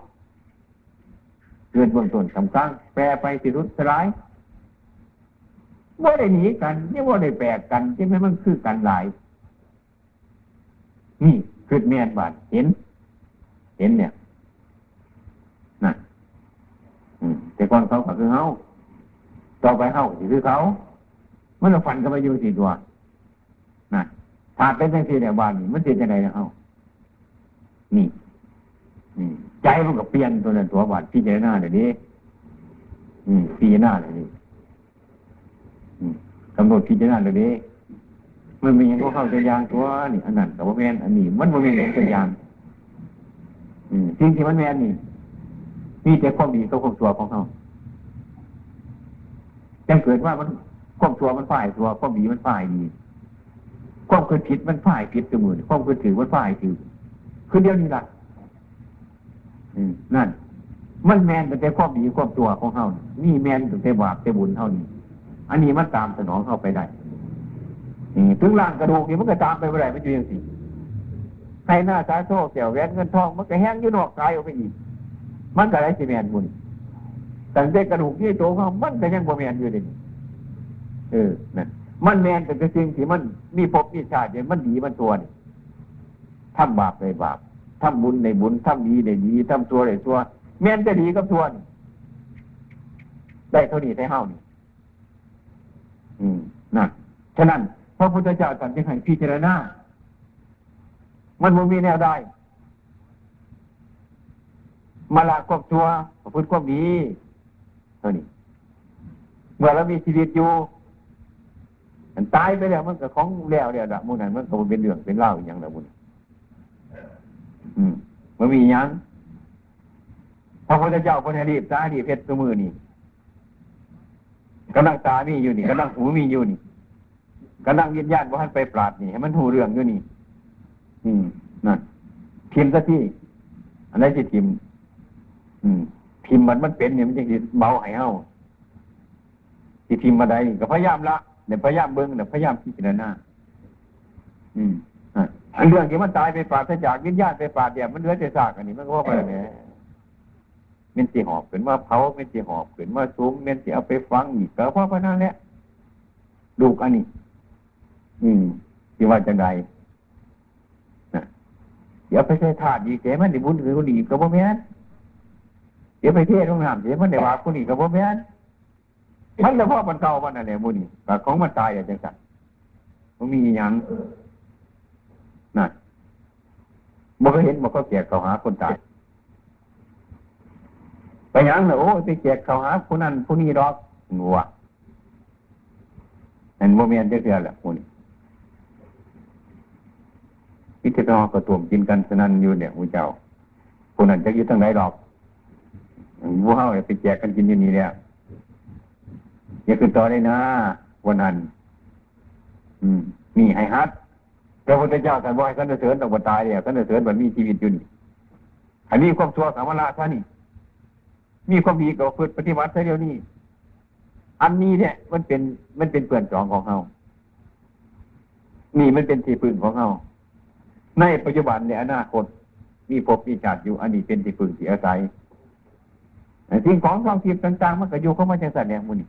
เกินบนต้นสำคัญแปรไปสิรุดสลาย ว่าได้หนีกันนี่ว่าได้แปลกกันใช่ไหมมันคือกันหลาย นี่คือเมียนบาดเห็น เห็นเนี่ยนะแต่ก่อนเขาก็คือเฮาต่อไปเฮาคือเขาเมื่อเราฝันกันไปอยู่สี่ตัวนะถ้าเป็นยังสี่เนี่ยบานนี่มันเป็นยังไงนะเฮานี่ใจมันก็เปลี่ยนตัวนั้นตัวบาดพี่เจหน้าเดี๋ยวนี้พี่หน้าเดี๋ยวนี้ กำหนดพี่จหน้าเดี๋ยนี้มันมีอย่างก็เข้าใจยางตัวนี่อันนั้นแต่ว่าแมนอันนี้ มันมันมีอย่างใจยางสิ่งที่มันแมนนี่มีแต่ความดีกับความชั่วของเขาจังเกิดว่ามันความชั่วมันฝ่ายชั่วความดีมันฝ่ายดีความเคยผิดมันฝ่ายผิดเสมอความเคยถือมันฝ่ายถือคือเดียวนี้แหละนั่น มันแมนแต่ความดีความตัวของเขานี่แมนแต่บาปแต่บุญเท่านี้ อันนี้มันตามสนองเข้าไปได้ถึงร่างกระดูกนี่มันก็ตามไปเมื่อไรมันอยู่อย่างสิใครหน้าตาโซ่เสียวแหวนเงินทองมันก็แห้งยุ่นอกกายออกไปอีก มันก็ไรสิแมนบุญแต่เด็กกระดูกที่โตเขามันก็ยังบ่แมนอยู่ดิเออนั่นมันแมนแต่จริงที่มันมีภพมีชาติเนี่ยมันดีมันตัวนี่ทำบาปในบาปทำบุญในบุญทำดีในดีทำตัวในตัว แมนจะดีกับทวนี่ได้เท่านี้ได้เท่านี้ นะฉะนั้นพระพุทธเจ้าตรัสจึงให้พิจารณา มันมันมีแนวได้ มาละควบชัวประพฤติควบดีเท่านี้ เมื่อเรามีชีวิตอยู่มันตายไปแล้วมันก็ของแล้วแล้วละมูนั้นมันก็เป็นเรื่องเป็นเล่าอย่างละมุนอืมมันมีอย่างพระพุทธเจ้าคนรีบตาดีเพชรตัวมือนี่ กำลังตามีอยู่นี่กำลังหูมีอยู่นี่กำลังยินญาติว่าท่านไปปราดนี่ให้มันหูเรื่องอยู่นี่ อืมนั่นพิมพ์ซะที่อันนั้นจะพิมพ์ อืม พิมพ์มันมันเป็นเนี่ยมันจะเบาหายเฮาที่พิมพ์มาได้ก็พยายามละเนี่ยพยายามเบิ้งเนี่ยพยายามพิจารณาอืมอันเรื่องที่มันตายไปปราศจากวิญญาณไปปราดเนี่ยมันเหลือแต่ซากอันนี้มันก็ว่าไปเนี่ย มันสีหอบขึ้นมาเผามันสีหอบขึ้นมาซุ้มมันสีเอาไปฟังอีกก็เพราะพนันแหละดูกอันนี้ อืมที่ว่าจะไดนะเดี๋ยวไปใช้ถาดดีเสียมันดีบุญหรือคนดีกับพ่อแม่เดี๋ยวไปเทศตรงน้ำเสียมันได้ว่าคนนี้กับพ่อแม่มันเฉพาะมันเก่ามันอะไรบุญนี่แต่ของมันตายอย่างจังมันมีอย่างนั่นมันก็เห็นมันก็เกลียดเขาหาคนตาย ไปยังเลยโอ้ไปเกียดเขาหาผู้นั้นผู้นี้รอกงัวเห็นโมเมนต์เยอะๆแหละผู้นี้พิธีกรกระตุ่มกินกันสนั่นอยู่เนี่ยผู้เจ้าผู้นั้นจะยู่ทั้งไหนหรอกผู้เฮาไปแจกกันกินอยู่นี่เนี่ยอย่าขึ้นต่อได้นะวันนั้นอืมนี่ให้ฮัดพระพุทธเจ้าท่านบอกให้กันเสริญต้องบตายเนี่ยกันเสริญมันมีชีวิตอยู่อันนี้ความชั่วสามละท่านี่ มีความดีก็ฝึกปฏิบัติเดียวนี้ อันนี้เนี่ย มันเป็นมันเป็นเปลื่อนจองของเขานี่มันเป็นที่พึ่งของเขาในปัจจุบันในอนาคต มีภพมีชาติอยู่อันนี้เป็นที่พึ่งที่อาศัยสิ่งของความคิดต่างๆมันก็อยู่เข้ามาจากสัตว์เนี่ยมุนี่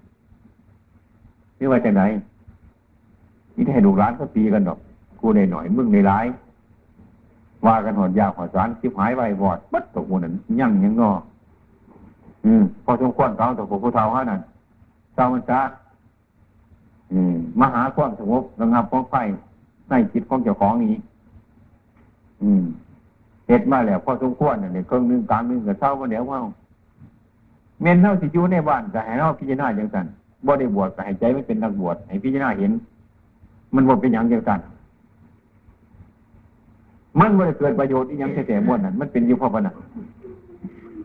นี่ว่าจากไหนนี่ให้ดูร้านก็ตีกันดอกกูในหน่อยมึงในร้ายว่ากันหอดยาวหอดสารคิบหายไว้บอดบัดตกมูนั้นยั่งยังงอ อืมพอสมควรเขาตกผู้เท่าเขานั่นเจ้ามันจ้าอืมมหาความสงบระงับของไฟในจิตของเจ้าของนี้ อืมเห็ดมาแล้วพอสมควรเนี่ยเครื่องนึงกลางนึงกับเท่ามาเดี๋ยวว่าเมนเท่าสิจูในบ้านจะให้เราพิจารณาอย่างนั้นบ่ได้บวชก็ให้ใจไม่เป็นนักบวชให้พิจารณาเห็น มันบ่เป็นอย่างเดียวกัน มันบ่ได้เกิดประโยชน์อีกอย่างแท้ๆม้วนนั่นมันเป็นยู่เพราะว่าน่ะ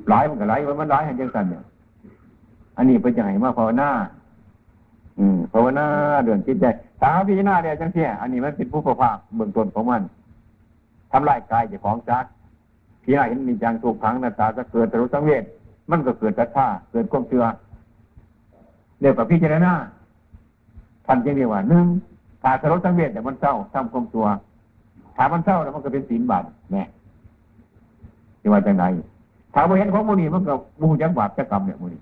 หลายมันก็หลายมันหลายให้จังซั่นเนี่ย อันนี้เป็นจังไห้มาภาวนาอืมภาวนาเดือนจิตใจตาพิจารณาเนี่ยจังเสียอันนี้มันเป็นผู้ประภาคเบื้องต้นของมันทำลายกายเจ้าของจักพิจารณาเห็นมีจังถูกขังนาตาจะเกิดตรุสังเวชมันก็เกิดศรัทธาเกิดความเชื่อเดี๋ยวกับพิจารณาท่านจึงเรียกว่าหนึ่งถ้าสรสังเวชแต่มันเศร้าทำความตัวถ้ามันเศร้าแล้วมันก็เป็นศีลบาปแน่ที่ว่าจังไร ถ้าเราเห็นของมูนีมันก็มูจักบาปจักกรรมเนี่ยมูนี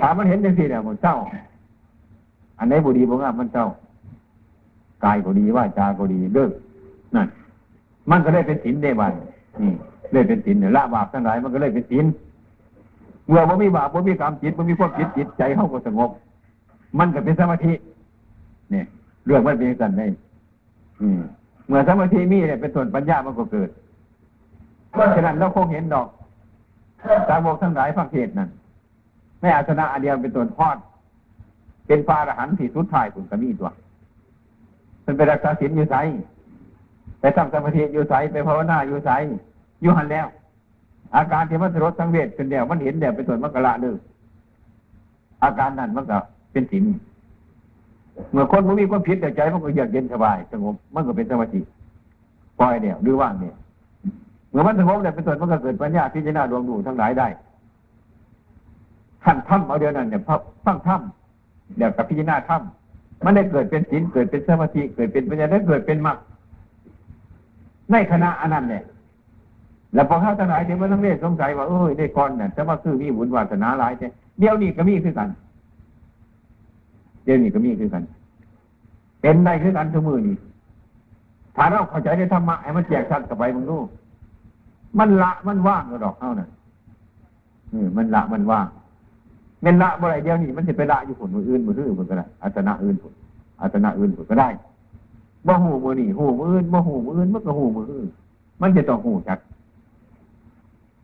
ถามมันเห็นจังสี่เนี่ยมันเศร้า อันไหนบุดีบุงามมันเศร้ากายก็ดีว่าจาก็ดีเลิกนั่นมันก็ได้เป็นศีลได้บ้านนี่เลยเป็นศีลเนี่ยละบาปทั้งหลายมันก็เลยเป็นศีลเมื่อมันมีบาปมันมีกรรมจิตมันมีความจิตจิตใจเข้าก็สงบ มันก็เป็นสมาธิเนี่ยเรื่องมันเป็นสันได้เมื่อสมาธิมีเนี่ยเป็นส่วนปัญญามันก็เกิดฉะนั้นเราคงเห็นดอก ตาบอกทั้งหลายพระเทศนั่นไม่อาสนะอันเดียวเป็นตัวพอด เป็นฟาอรหันต์ที่สุดท้ายคุณก็มีตัวมันไปรักษาศีลอยู่ใสไปทำสมาธิอยู่ใสไปภาวนาอยู่ใสอยู่หันแล้ว อาการที่มันสลดสังเวชเป็นเดียวมันเห็นเดียวเป็นส่วนมันกะละเลยอาการนั้นมันก็เป็นศีลเมื่อคนมันมีความผิดแต่ใจมันก็เยือกเย็นสบายสงบมันก็เป็นสมาธิปล่อยเดียวหรือว่างเนี่ย เมื่อมันสงบเนี่ยเป็นส่วนมันก็เกิดปัญญาพิจารณาดวงดูทั้งหลายได้ท่านถ้ำเอาเดียวนั้นเนี่ยฟังถ้ำเดี๋ยวกับพิจารณาถ้ำมันได้เกิดเป็นศีลเกิดเป็นสมาธิเกิดเป็นปัญญาได้เกิดเป็นมรรคในคณะอนันต์เนี่ยแล้วพอเข้าทั้งหลายเดี๋ยวมันต้องเรียกสงสัยว่าเอ้ยได้ก่อนเนี่ยจะมาคือมีบุญวาสนาหลายแต่เดี๋ยวนี้ก็มีคือกัน เดี๋ยวนี้ก็มีคือกัน เป็นได้คือกันทุกมือนี่ถ้าเราเข้าใจในธรรมะให้มันแจกชัดกับไปมึงดู้ มันละมันว่างก็ดอกเท่านั้นอืมมันละมันว่างเม่นละบ่ไรเดียวนี่มันจะไปละอยู่ผลมืออื่นมืออื่นผลก็ได้อัตนะอื่นผลอัตนะอื่นผลก็ได้บ่หูมือนี่หูมืออื่นบ่หูมืออื่นมันก็หูมืออื่นมันจะต้องหูจัก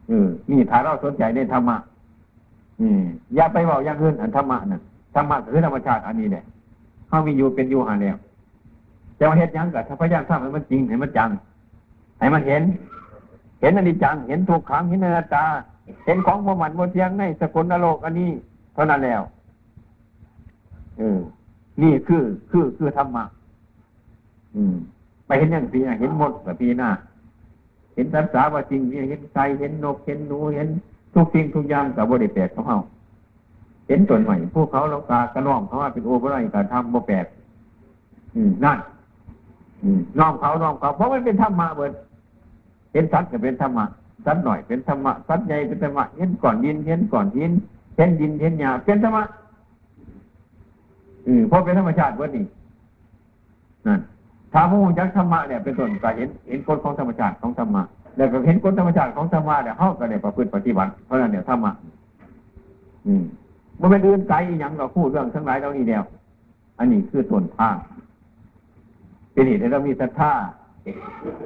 เออนี่ถ้าเราสนใจในธรรมะอืมอย่าไปบอกอย่างอื่นอันธรรมะน่ะธรรมะคือธรรมชาติอันนี้แหละเขามีอยู่เป็นอยู่หาแล้วจะมาเห็นยังกับถ้าพยายามทำให้มันจริงให้มันจังให้มันเห็น เห็นอนิจจัง เห็นทุกขัง เห็นอนัตตา เห็นของประมันโมเทียงในสกุลนรกอันนี้เท่านั้นแล้วเออนี่คือคือคือธรรมะอืม ไปเห็นอย่างปีเห็นหมดแบบปีหน้า เห็นสัตว์สาว่าจริงเห็นไก่เห็นนก เห็นหนู เห็นทุกสิ่งทุกอย่างกับบริแปลกของเขาเห็นตนใหม่พวกเขาเรากากระน้อมเขาว่าเป็นโอเปร่าการทำโมแปดอืมนั่น อืมน้อมเขาน้อมเขาเพราะมันเป็นธรรมะเบิด เห็นสัตว์ก็เป็นธรรมะสัตว์หน่อยเป็นธรรมะสัตว์ใหญ่เป็นธรรมะเห็นก่อนดินเห็นก่อนหินเห็นดินเห็นหญ้าเป็นธรรมะอืมเพราะเป็นธรรมชาติเบิดนี่นั่นถ้าพระองค์จักธรรมะเนี่ยเป็นต้นก็เห็นเห็นกฎของธรรมชาติของธรรมะแล้วก็เห็นกฎธรรมชาติของธรรมะเนี่ยเขาก็ได้ประพฤติปฏิบัติเพราะนั้นเนี่ยธรรมะอืมมันเป็นอื่นไกลอย่างเราพูดเรื่องทั้งหลายเหล่านี้แล้วอันนี้คือต้นทางเป็นเหตุให้เรามีศรัทธา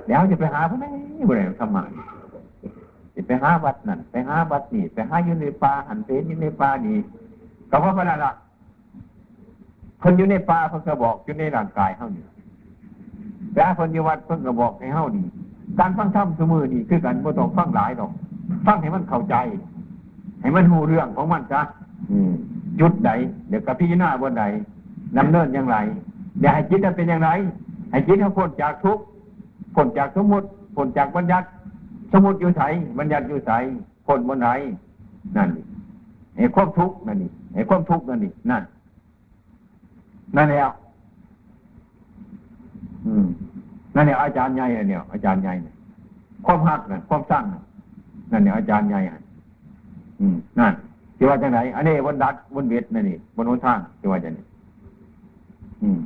เดี๋ยวจะไปหาพระไหนบริเวณธรรมะจะไปหาวัดนั่นไปหาวัดนี่ไปหาอยู่ในป่าหันเตนอยู่ในป่านี่ก็เพราะพระนั่นละคนอยู่ในป่าเพิ่งก็บอกอยู่ในร่างกายเขานี่แต่คนอยู่วัดเพิ่งก็บอกให้เฮานี่การฟังธรรมสมือนี่คือกันบ่ต้องฟังหลายดอก ฟังให้มันเข้าใจ ให้มันหูเรื่องของมันจ้ะจุดใดเดี๋ยวกับพิจารณาบนใดนำเนินอย่างไรเดี๋ยวให้จิตมันเป็นอย่างไรให้จิตเขาพ้นจากทุกข์ พ้นจากสมมติพ้นจากบัญญัติ สมมติอยู่ใสบัญญัติอยู่ใสพ้นบนไหนนั่นไอ้ความทุกข์นั่นนี่ไอ้ความทุกข์นั่นนี่นั่นนั่นแล้วอืมนั่นเนี่ยอาจารย์ใหญ่เนี่ยอาจารย์ใหญ่เนี่ยความหักน่ะความสร้างนั่นเนี่ยอาจารย์ใหญ่อืมนั่นที่ว่าจังไหนอันนี้บนดัดบนเวทนั่นนี่บนหนทางที่ว่าจังไหนอืม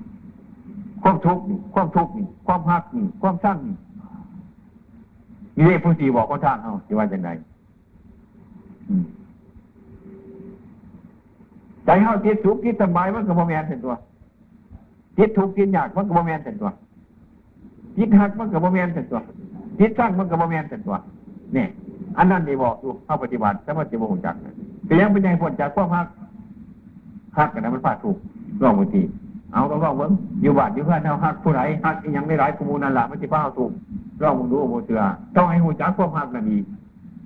ความทุกข์นี่ความทุกข์นี่ความหักนี่ความสร้างนี่นี่เรียกผู้สีบอกคนทางเอาที่ว่าจังไหนใจเขาติดทุกข์ติดสบายมันก็บ่แมนเห็นตัวติดทุกข์ติดยากมันก็บ่แมนเห็นตัวจิตหักมันกับโมเมนต์เป็นตัวจิตสร้างมันกับโมเมนต์เป็นตัวเนี่ยอันนั้นดีบอกอยู่เข้าปฏิบัติแต่ว่าจะบ่งจักแต่ยังเป็นยังผลจากความหักหักกันนะมันพลาดถูกลองบางที เอาก็ลองเบิ้งอยู่บานอยู่เพื่อนเอาหักผู้ไหนหักยังไม่หลายขมูนั่นแหละมันจะพลาถูกลองมึงดูโมเสือต้องให้หูจักความหักนั่นดี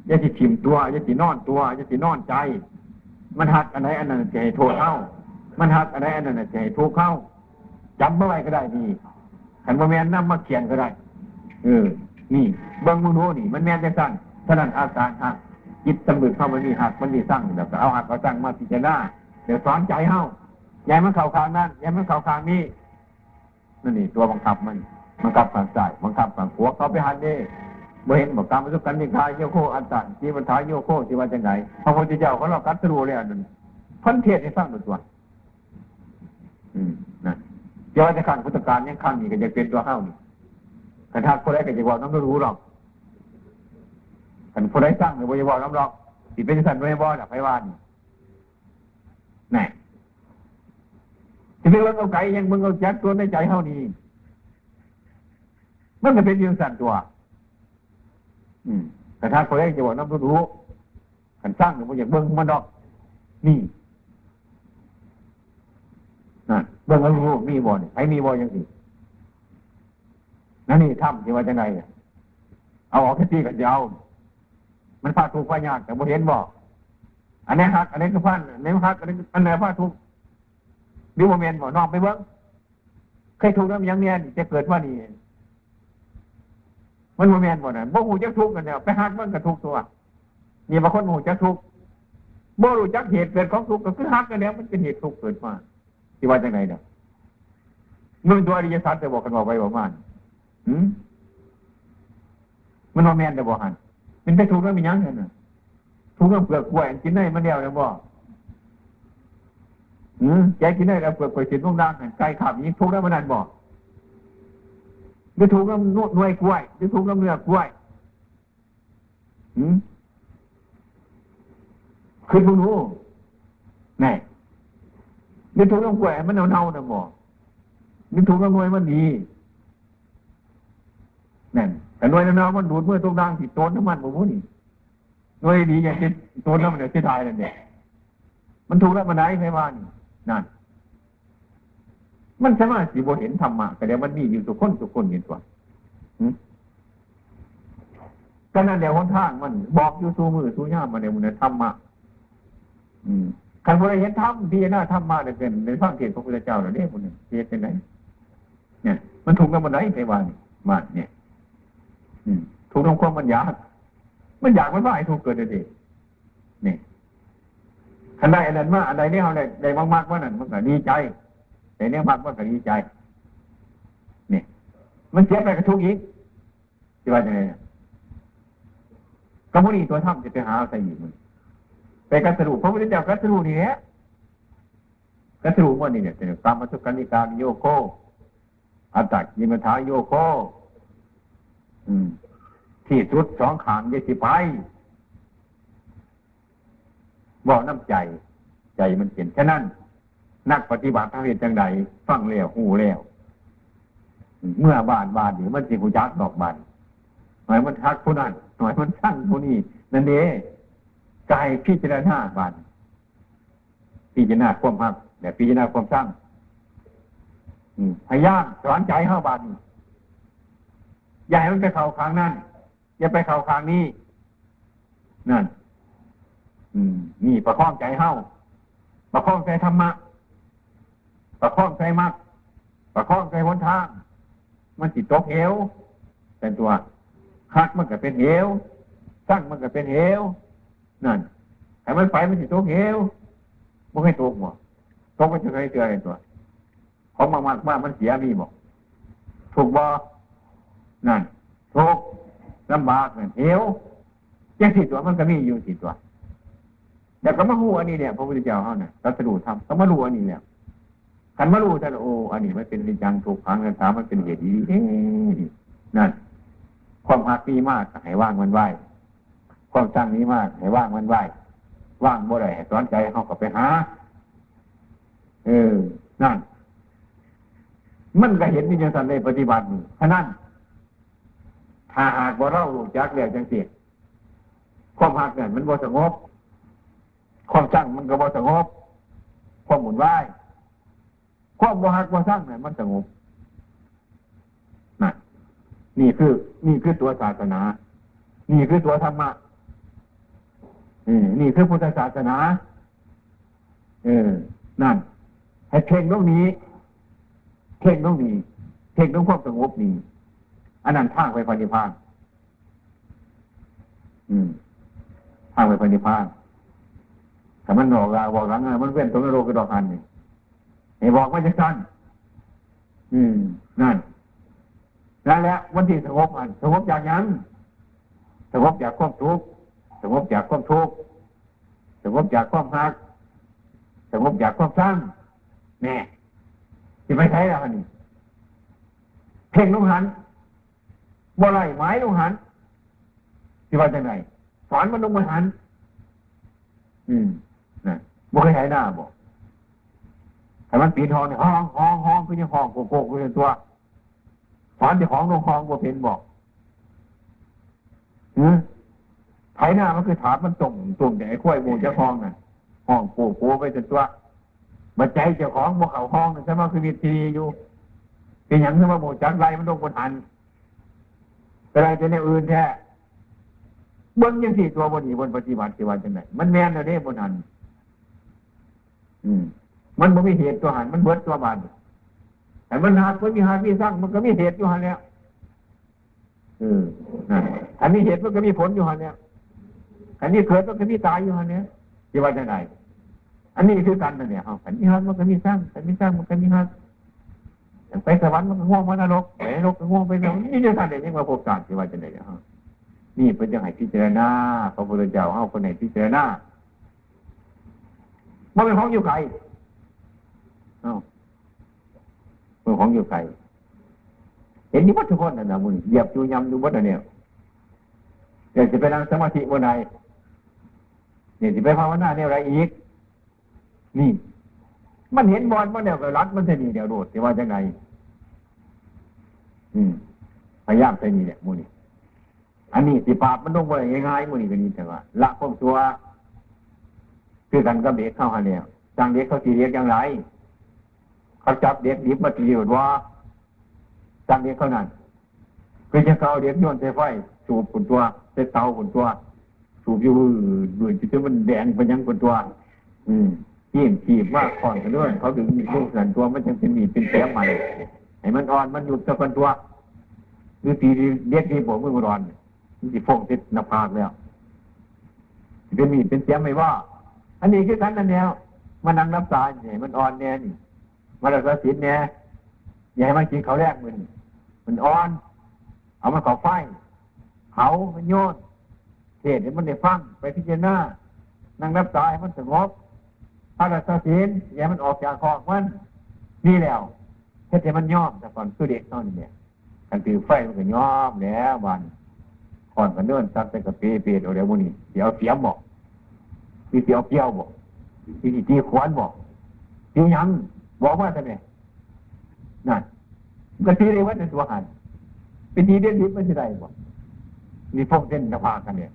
อย่าจิถิ่มตัวอย่าจินอนตัวอย่าจินอนใจ มันหักอันไหนอันนั้นจะให้โทษเข้า มันหักอันไหนอันนั้นจะให้ทุกเข้าจำเมื่อไรก็ได้ดีขันบ่แมนนำมาเขียนก็ได้ เออ นี่เบิ้งมือโนนี่ มันแมนจะสั่งฉะนั้นอาการหักจิตสำนึกเข้ามันมีหักมันมีสั่งเดี๋ยวเอาหักเอาสั่งมาพิจารณาเดี๋ยวสอนใจเฮา อย่ามันเข่าคางนั่นอย่ามันเข่าคางนี้นั่นนี่ตัวบังคับมันบังคับฝั่งใจบังคับฝั่งหัวเขาไปหันนี่เมื่อเห็นบอกการประสบการณ์มีทายโยโคอันตันที่มันทายโยโคที่ว่าจังไงพระพุทธเจ้าเขาเรากัดรู้เลยอันนั้นพันเทศให้ฟังตัวอืมนะย้อนจะขันพุทธการยังขันนี่ก็จะเป็นตัวเข้านี่ขันทักคนใดก็จะบอกน้ำไม่รู้หรอกขันคนใดสร้างหรือว่าบอกน้ำหรอกสิเป็นสันไม่บอกหรอกไพวานแน่ที่ เรื่องเอาไก่ยังมึงเอาจัดตัวในใจเท่านี้ มันก็เป็นเรื่องสั่นตัว อืมแต่ถ้าคนใดจะบอกน้ำรู้ขันสร้างหรือว่าอยากเบิ้งมันดอก นี่เบื้องรู้มีบ่เนี่ยไอ้มีบ่ยังสินั่นนี่ถ้ำที่ว่าจะไงเอาออกแค่ตีกันยาวมันพาถูกพายากแต่บ่เห็นบ่อันนี้ฮัก อันนี้ก็พันอันนี้ฮักอันนี้อันไหนพาถูก ดิวเมนบ่นอกไปเบิ้งเคยถูกน้ำยังเนี่ยจะเกิดว่านี่มันโมเมนบ่เนี่ยบ่หูจักทุกกันเนี่ยไปฮักมันก็ทุกตัวนี่บางคนหูจักทุกบ่รู้จักเหตุเกิดของทุกข์ก็คือฮักกันแล้วมันเป็นเหตุทุกข์เกิดมาที่ว่าจังไงเนี่ยมันตัวอริยสัจจะบอกกันบอกไปบอกมาอืมมันโมแมนจะบอกหันมันไปถูกแล้วมียังเงินถูกแล้วเปลือกกล้วยกินได้มันเดียวเลยบอก อืมแกกินได้แล้วเปลือกกล้วยกินพวกดังไก่ขับนี้ถูกแล้วมันนั่นบอกหรือถูกแล้วหน่วยกล้วยหรือถูกแล้วเนื้อกล้วยอืมขึ้นมึงรู้แน่นี่ถูกต้องกล้วยมันเน่าๆนะบอกนี่ถูกต้องกล้วนวยมันดีนั่นแต่หน่วยเน่าๆมันดูดเมื่อตรงดังติดโตนน้ำมันผมนี่หน่วยดีอย่างที่โตนน้ำมันเดี๋ยวที่ทายนั่นเด็มันถูกแล้วมันได้ใช่ไหมนี่ นั่น มันสามารถสิบเห็นธรรมะแต่เดี๋ยวมันมีอยู่ทุกคนทุกคนเห็นตัวก็นั่นเดี๋ยวคนทางมันบอกอยู่สู้มือสู้ย่ามมาเดี๋ยวมันธรรมะขันพระเห็นธรรมพี่หน้าธรรมะเดี๋ยวเป็นในฟังเทศพระพุทธเจ้าเดี๋ยวนี้คนหนึ่งเทศเป็นไหนเนี่ย มันถูกกันบนไหนในวันมาเนี่ยอืมถูกตรงความมันอยาก มันอยากมันว่าไอ้ถูกเกิดเด็กนี่ ขันใดอันนั้นมาอันใดนี่เอาได้ได้มากๆว่านั้นมันก็ดีใจแต่เนี่ยมากมันก็ดีใจนี่มันเสียไปกระทุกอีกที่ว่าจะไงก็มุนีตัวถ้ำจะไปหาใส่อีกมันไปกัสรุพระพุทธเจ้ากัสรุนี่แหละกัสรุว่านี่เนี่ยเป็นกรรมสุกันิการโยโกอัตตกิมทาโยโกอืมที่สุดสองขางยี่สิไป บอกน้ำใจ ใจมันเปลี่ยนฉะนั้นนักปฏิบัติทางเรียนจังใดฟังแล้วหูแล้วเมื่อบานบานหรือมันสิหูจักดอกบานหน่อยมันทักผู้นั้นหน่อยมันช่างผู้นี้นั่นเองกายพิจารณาบานพิจารณาความหักแต่พิจารณาความสร้างพยายามสอนใจเข้าบานอย่าให้มันไปเข่าคางนั่นอย่าไปเข่าคางนี้นั่น อืม นี่ประคองใจเข้าประคองใจธรรมะประคองใจมักประคองใจหนทาง มันจิตตกเหวเป็นตัวคักมันก็เป็นเหวสร้างมันก็เป็นเหวนั่นให้มันไปมันจิตตกเหวมันให้ตกหมดตกมันจะให้เจอไอ้ตัวของมากมากมากมันเสียมีบอกถูกบ่นั่นทุกลำบากนั่นเหวยังสิตัวมันก็มีอยู่สิตัว แต่ก็มาหูอันนี้เนี่ยพระพุทธเจ้าเขาเนี่ยรัสดุทำก็มารู้อันนี้เนี่ยกันมารู้แต่โออันนี้มันเป็นนิจังถูกขังกันถามมันเป็นเหตุดีนั่นความหักมีมากให้ว่างมันไหวความสร้างนี้มากให้ว่างมันไหวว่างบ่ได้สอนใจเขาก็ไปหาเออนั่นมันก็เห็นที่ยังสันในปฏิบัติฉะนั้นถ้าหากว่าเรารู้จักแล้วจังเสียความหักเนี่ยมันบ่สงบ ความสร้างมันก็บ่สงบความหมุนไหวความบ่หักบ่สร้างเนี่ยมันสงบนะนี่คือนี่คือตัวศาสนา นี่คือตัวธรรมะนี่คือพุทธศาสนา เออ นั่น ให้เพ่งตรงนี้ เพ่งตรงนี้ เพ่งตรงความสงบนี้ อันนั้นทางไปพันิพานอืมทางไปพันิพาน ถ้ามันหนอกลาบอกหลังมันเว้นตรงนรกกระดอกหันนี่ให้บอกว่าจะสั้นอืมนั่นนั่นแหละวันที่สงบอันสงบจากยังสงบจากความทุกข์สงบจากความทุกข์สงบจากความหักสงบจากความสร้างแน่ที่ไม่ใช่แล้วนี่เพ่งลงหันบ่ไรไม้ลงหันที่ว่าจะไหนสอนมันลงมาหัน อืม นะบ่เคยหายหน้าบอกแต่มันปีนห้องเนี่ยห้องห้องห้องคือยังห้องโกโก้คือตัวสอนที่ของลงห้องบ่เป็นบอกอืมไถหน้ามันคือถามมันตรงตรงแต่ไอ้ข้อยมูเจ้าห้องน่ะห้องปูปูไปจนตัวมาใจเจ้าของบ่เขาห้องใช่ไหมคือมีทีอยู่เป็นอย่างที่ว่าโมจักไรมันลงบนหันอะไรจะในอื่นแท้บนยังสี่ตัวบนอีบนปฏิบัติสิวันจังไหนมันแม่นอะเด้บนหัน อืม มันบ่มีเหตุตัวหันมันเบิดตัวบานแต่มันหากมันมีหามีสร้างมันก็มีเหตุอยู่หันแล้วอืมนั่นอันนี้เหตุมันก็มีผลอยู่หันเนี่ยอันนี้เกิดมันก็มีตายอยู่หันเนี่ยสิวันจังไหนอันนี้คือกันนะเนี่ยเอาอันนี้ฮักมันก็มีสร้างอันนี้สร้างมันก็มีฮักไปสวรรค์มันก็ง่วงมันนรกไปนรกก็ง่วงไปแล้วนี่จะทำได้ยังมาพบกันที่ว่าจะไหนฮะนี่เป็นยังไงพิจารณาพระพุทธเจ้าเอาคนไหนพิจารณา มันเป็นของอยู่ไกลเอ้าเป็นของอยู่ไกลเห็นนี่วัตถุพจน์นะมึงเหยียบอยู่ยำอยู่วัดเนี่ยอยากจะไปนั่งสมาธิบนไหนเนี่ยสิไปภาวนาเนี่ยอะไรอีก นี่ มันเห็นบอลมันเดียวกับรัดมันจะนี่เดี๋ยวโดดที่ว่าจะไงอืมพยายามใส่นี่แหละมูนี่อันนี้สิปาบมันต้องได้ง่ายๆมูนี่ก็นี่แต่ว่า ละพวกตัว คือกันกับเด็กเข้าหาเนี่ยจังเด็กเขาสีเรียกอย่างไร เขาจับเด็กดิบมาตีหรือว่าจังเด็กเขานั่นคือจะเขาเอาเด็กโยนใส่ไฟสูบคนตัวใส่เตาคนตัว สูบอยู่ด้วยที่มันแดงไปยังคนตัว อืมยิ้มขีบมากก่อนกันด้วยเขาถึงมีลูกสันตัวมันยังเป็นมีเป็นแผลใหม่ให้มันอ่อนมันหยุดสักคนตัวหรือตีเด็กที่ผมมือร้อนมันจะฟงติดหน้าผากแล้วเป็นมีเป็นเสียงไม่ว่า อันนี้คือกันนั่นแนวมันนั่งน้ำตาเนี่ยมันอ่อนแน่นี่มันรักษาศีลเนี่ยอย่าให้มันกินเขาแรกมันมันอ่อน เอามันเขาไฟเผามันโยนเทศเดี๋ยวมันได้ฟังไปพิจารณานั่งรับตายมันสงบถ้ารักษาศีลอย่าให้มันออกจากคอกมันนี่แล้วแค่แต่มันย่อมแต่ก่อนคือเด็กตอนนี้เนี่ยกันตือไฟมันก็ย่อมแล้ววันก่อนกันเดินซัดไปกับเปเปเดี๋ยวเดี๋ยวมูนี่เดี๋ยวเสียมบอก สีเปียวเปียวบอกสีตีขวานบอกตียังบอกว่าทำไมนั่นก็ตีเลยว่าเป็นตัวหันเป็นดีเด่นดีไม่ใช่ได้บอกนี่พวกเส้นจะพากันเนี่ย